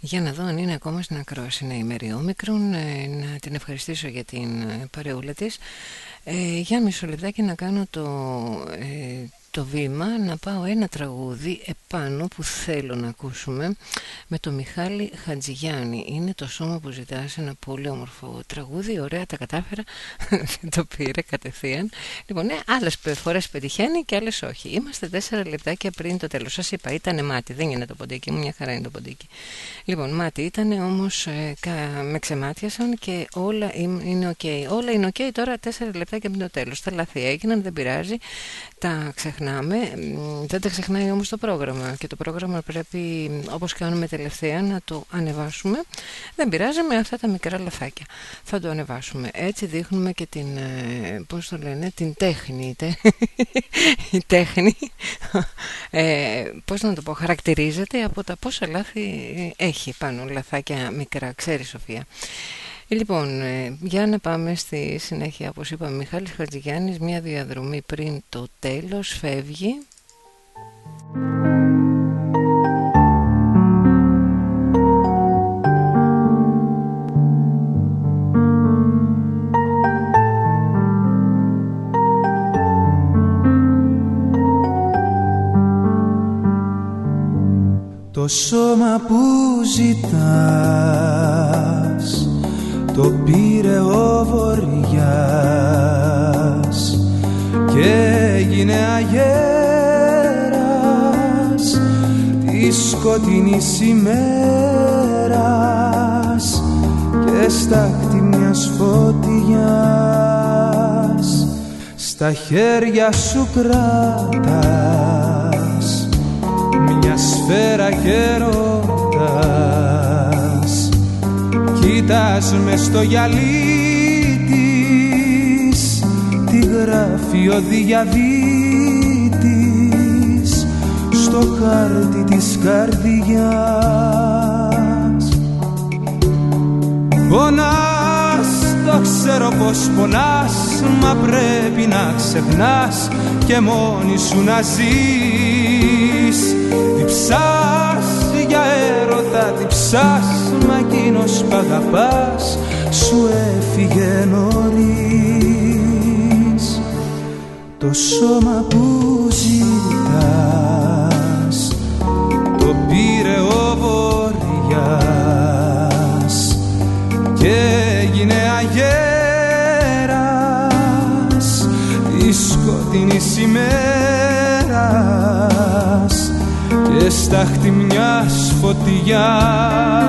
Για να δω αν είναι ακόμα στην ακρόαση. Να ημέρη όμικρον, ε, να την ευχαριστήσω για την ε, παρεούλα της. Ε, για μισό λεπτάκι να κάνω το, ε, το βήμα να πάω ένα τραγούδι επάνω που θέλω να ακούσουμε με το Μιχάλη Χατζηγιάννη. Είναι το σώμα που ζητάς ένα πολύ όμορφο τραγούδι, ωραία τα κατάφερα, το πήρε κατευθείαν. Λοιπόν, ναι, άλλες φορές πετυχαίνει και άλλες όχι. Είμαστε τέσσερα λεπτάκια πριν το τέλος. Σας είπα, ήταν μάτι, δεν είναι το ποντίκι μου, μια χαρά είναι το ποντίκι. Λοιπόν, μάτι ήταν όμως ε, με ξεμάτιασαν και όλα είναι ok. Όλα είναι ok τώρα τέσσερα λεπτάκια πριν το τέλος. Τα λάθη έγιναν, δεν πειράζει, τα ξεχνάμε. Δεν τα ξεχνάει όμως το πρόγραμμα και το πρόγραμμα πρέπει όπως κάνουμε τελευταία να το ανεβάσουμε. Δεν πειράζει με αυτά τα μικρά λαθάκια. Θα το ανεβάσουμε. Έτσι δείχνουμε και την, ε, πώς το λένε, την τέχνη. Η τέχνη, ε, πώς να το πω, χαρακτηρίζεται από τα πόσα λάθη έχει πάνω λαθάκια μικρά. Ξέρεις Σοφία. Λοιπόν, ε, για να πάμε στη συνέχεια, όπως είπα, Μιχάλης Χατζηγιάννης, μια διαδρομή πριν το τέλος, φεύγει. Το σώμα που ζητάς το πήρε ο βοριάς και έγινε αγέρας της σκοτεινής ημέρας και στάχτη μιας φωτιάς στα χέρια σου κράτας μια σφαίρα γερότας κοιτάς μες στο γυαλί της τι γράφει ο διαβήτης στο χάρτη της καρδιάς. Πονάς, το ξέρω πως πονάς Μα πρέπει να ξεχνάς και μόνη σου να ζεις. Διψάς για έρωτα, διψάς Μα εκείνος που αγαπάς σου έφυγε νωρίς. Το σώμα που ζητάς το πήρε ο βοριάς και έγινε αγέρας. Τη σκοτεινή ημέρας και στάχτη μιας φωτιάς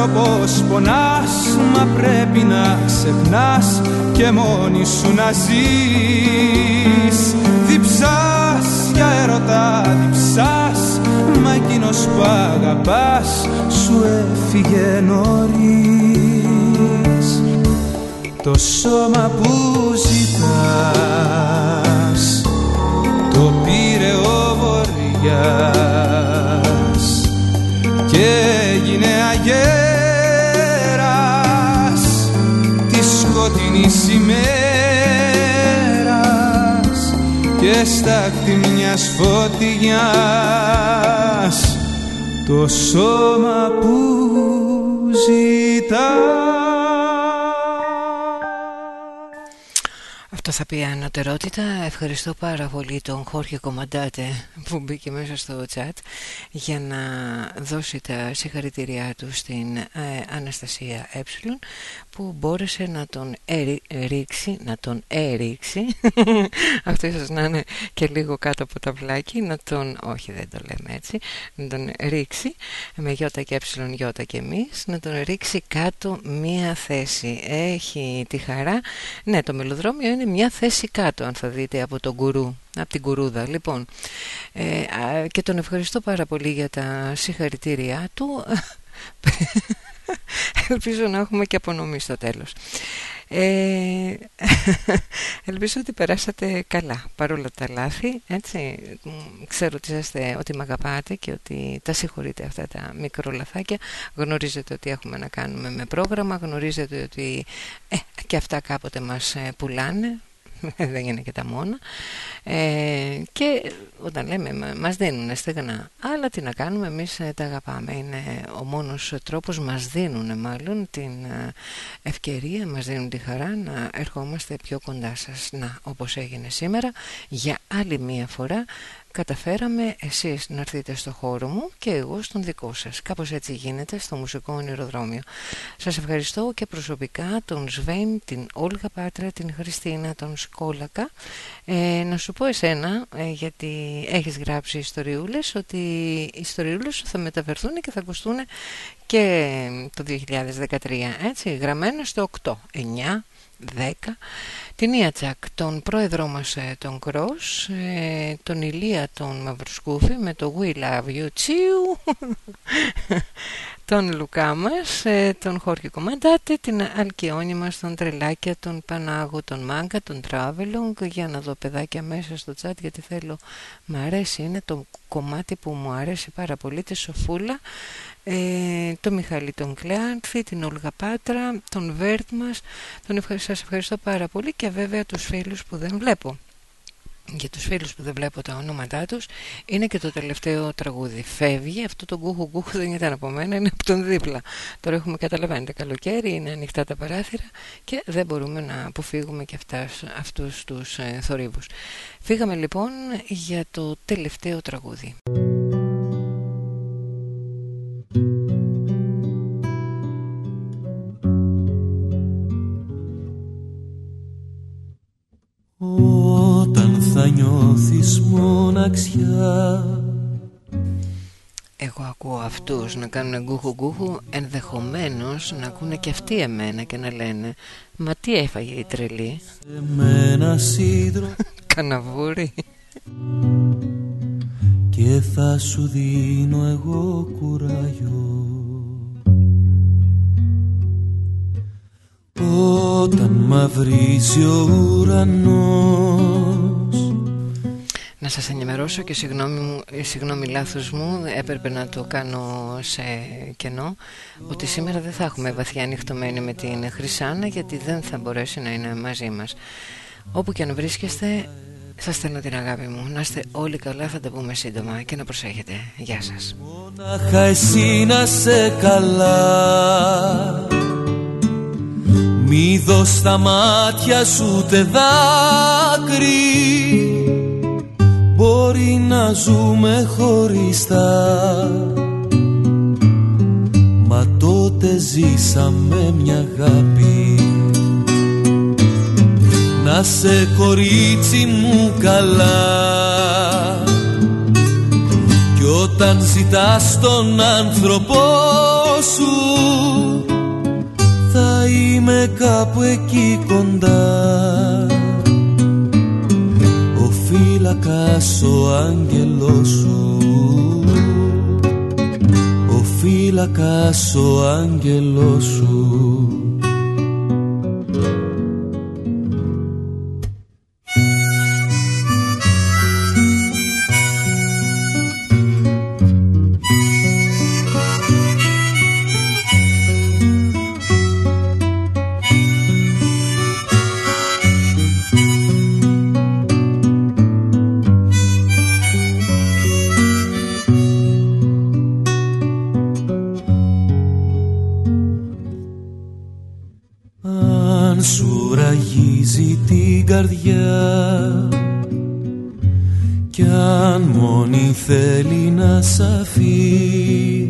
ξέρω πως πονάς Μα πρέπει να ξεχνάς και μόνη σου να ζεις. Διψάς για έρωτα, διψάς Μα εκείνος που αγαπάς σου έφυγε νωρίς. Το σώμα που ζητάς Το πήρε ο βοριάς και έγινε αγέρας σκοτεινή ημέρας και στάχτη μιας φωτιάς το σώμα που ζητάς. Θα πει ανωτερότητα. Ευχαριστώ πάρα πολύ τον Χόρχε Κομαντάτε που μπήκε μέσα στο chat για να δώσει τα συγχαρητήριά του στην ε, Αναστασία Ε που μπόρεσε να τον ρίξει, να τον έριξει. Αυτό ίσως να είναι και λίγο κάτω από τα βλάκι να τον, όχι δεν το λέμε έτσι να τον ρίξει με γιώτα και ε γιώτα και εμείς να τον ρίξει κάτω μία θέση. Έχει τη χαρά. Ναι το μελοδρόμιο είναι μια θέση κάτω αν θα δείτε από τον γκουρού από την κουρούδα. Λοιπόν ε, και τον ευχαριστώ πάρα πολύ για τα συγχαρητήριά του Ελπίζω να έχουμε και απονομή στο τέλος. Ε, ελπίζω ότι περάσατε καλά παρόλα τα λάθη έτσι. ξέρω ότι, είστε, ότι με αγαπάτε και ότι τα συγχωρείτε αυτά τα μικρολαθάκια γνωρίζετε ότι έχουμε να κάνουμε με πρόγραμμα γνωρίζετε ότι ε, και αυτά κάποτε μας ε, πουλάνε δεν είναι και τα μόνα. Ε, και όταν λέμε μας δίνουν στεγνά. Αλλά τι να κάνουμε εμείς ε, τα αγαπάμε. Είναι ο μόνος τρόπος μας δίνουν μάλλον την ε, ευκαιρία μας δίνουν τη χαρά να ερχόμαστε πιο κοντά σας. Να όπως έγινε σήμερα για άλλη μία φορά καταφέραμε εσείς να έρθετε στο χώρο μου και εγώ στον δικό σας. Κάπως έτσι γίνεται στο μουσικό ονειροδρόμιο. Σας ευχαριστώ και προσωπικά τον Σβέν, την Όλγα Πάτρα, την Χριστίνα, τον Σκόλακα. Ε, να σου πω εσένα, ε, γιατί έχεις γράψει ιστοριούλες, ότι οι ιστοριούλες θα μεταφερθούν και θα ακουστούν και το 2013, έτσι, γραμμένο στο 8, 9, 10 την Ιατσακ, τον πρόεδρό μας ε, τον Κρός, ε, τον Ηλία τον Μαυροσκούφη με το We Love You Τσίου, τον Λουκά μας, ε, τον Χόρκη Κομαντάτε, την Αλκιόνη μας, τον Τρελάκια, τον Πανάγο, τον Μάγκα, τον Τράβελονγκ, για να δω παιδάκια μέσα στο τσάτ γιατί θέλω, μ' αρέσει, είναι το κομμάτι που μου αρέσει πάρα πολύ, τη Σοφούλα, ε, τον Μιχαλή τον Κλεάνθη, την Όλγα Πάτρα, τον Βέρτ μας. Τον ευχαριστώ, σας ευχαριστώ πάρα πολύ και βέβαια τους φίλους που δεν βλέπω. Για τους φίλους που δεν βλέπω τα ονόματά τους είναι και το τελευταίο τραγούδι. Φεύγει, αυτό το γκούχου γκούχου δεν ήταν από μένα, είναι από τον δίπλα. Τώρα έχουμε καταλαβαίνετε καλοκαίρι, είναι ανοιχτά τα παράθυρα και δεν μπορούμε να αποφύγουμε και αυτάς, αυτούς τους ε, θορύβους. Φύγαμε λοιπόν για το τελευταίο τραγούδι. Νιώθεις μοναξιά. Εγώ ακούω αυτούς να κάνουν γκούχου γκούχου Ενδεχομένως να ακούνε και αυτοί εμένα και να λένε Μα τι έφαγε η τρελή; Εμένα σύντρο Καναβούρι. Και θα σου δίνω εγώ κουράγιο. Όταν μαυρίζει ο ουρανός Να σας ενημερώσω και συγγνώμη, μου, συγγνώμη λάθος μου Έπρεπε να το κάνω σε κενό Ότι σήμερα δεν θα έχουμε βαθιά ανοιχτωμένη με την Χρυσάνα Γιατί δεν θα μπορέσει να είναι μαζί μας. Όπου και αν βρίσκεστε σας στέλνω την αγάπη μου. Να είστε όλοι καλά θα τα πούμε σύντομα Και να προσέχετε. Γεια σας. Μονάχα εσύ να σε καλά. Μη δω στα μάτια σου ούτε δάκρυ Μπορεί να ζούμε χωριστά. Μα τότε ζήσαμε μια αγάπη. Να σε κορίτσι μου καλά. Κι όταν ζητάς τον άνθρωπό σου Θα είμαι κάπου εκεί κοντά. Ο φύλακας ο άγγελός σου. Ο φύλακας ο άγγελός σου θέλει να σ' αφήσει.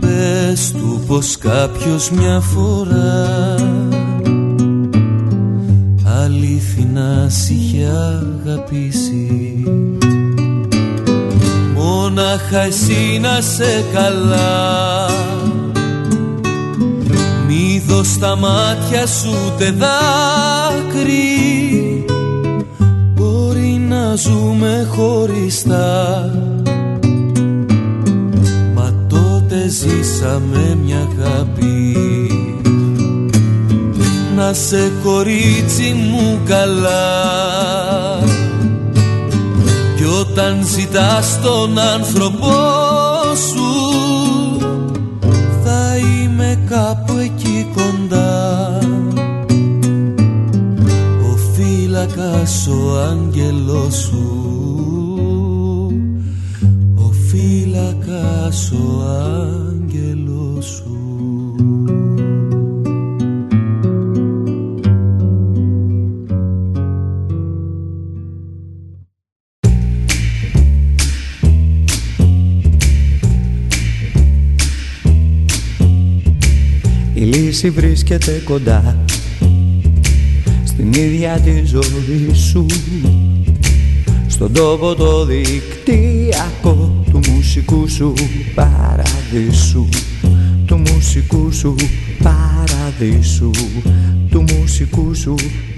Πες του πως κάποιος μια φορά Αλήθινα σ' είχε αγαπήσει. Μόναχα εσύ να σε καλά. Μη δω στα μάτια σου τε δάκρυ ζούμε χωριστά. Μα τότε ζήσαμε μια αγάπη. Να σε κορίτσι μου καλά. Κι όταν ζητάς τον άνθρωπό ο άγγελος σου. Ο φύλακας ο άγγελος σου. Η λύση βρίσκεται κοντά. στην ίδια της ζωής σου. Στον τόπο το δικτυακό του μουσικού σου παραδείσου. Του μουσικού σου παραδείσου. Του μουσικού σου παραδείσου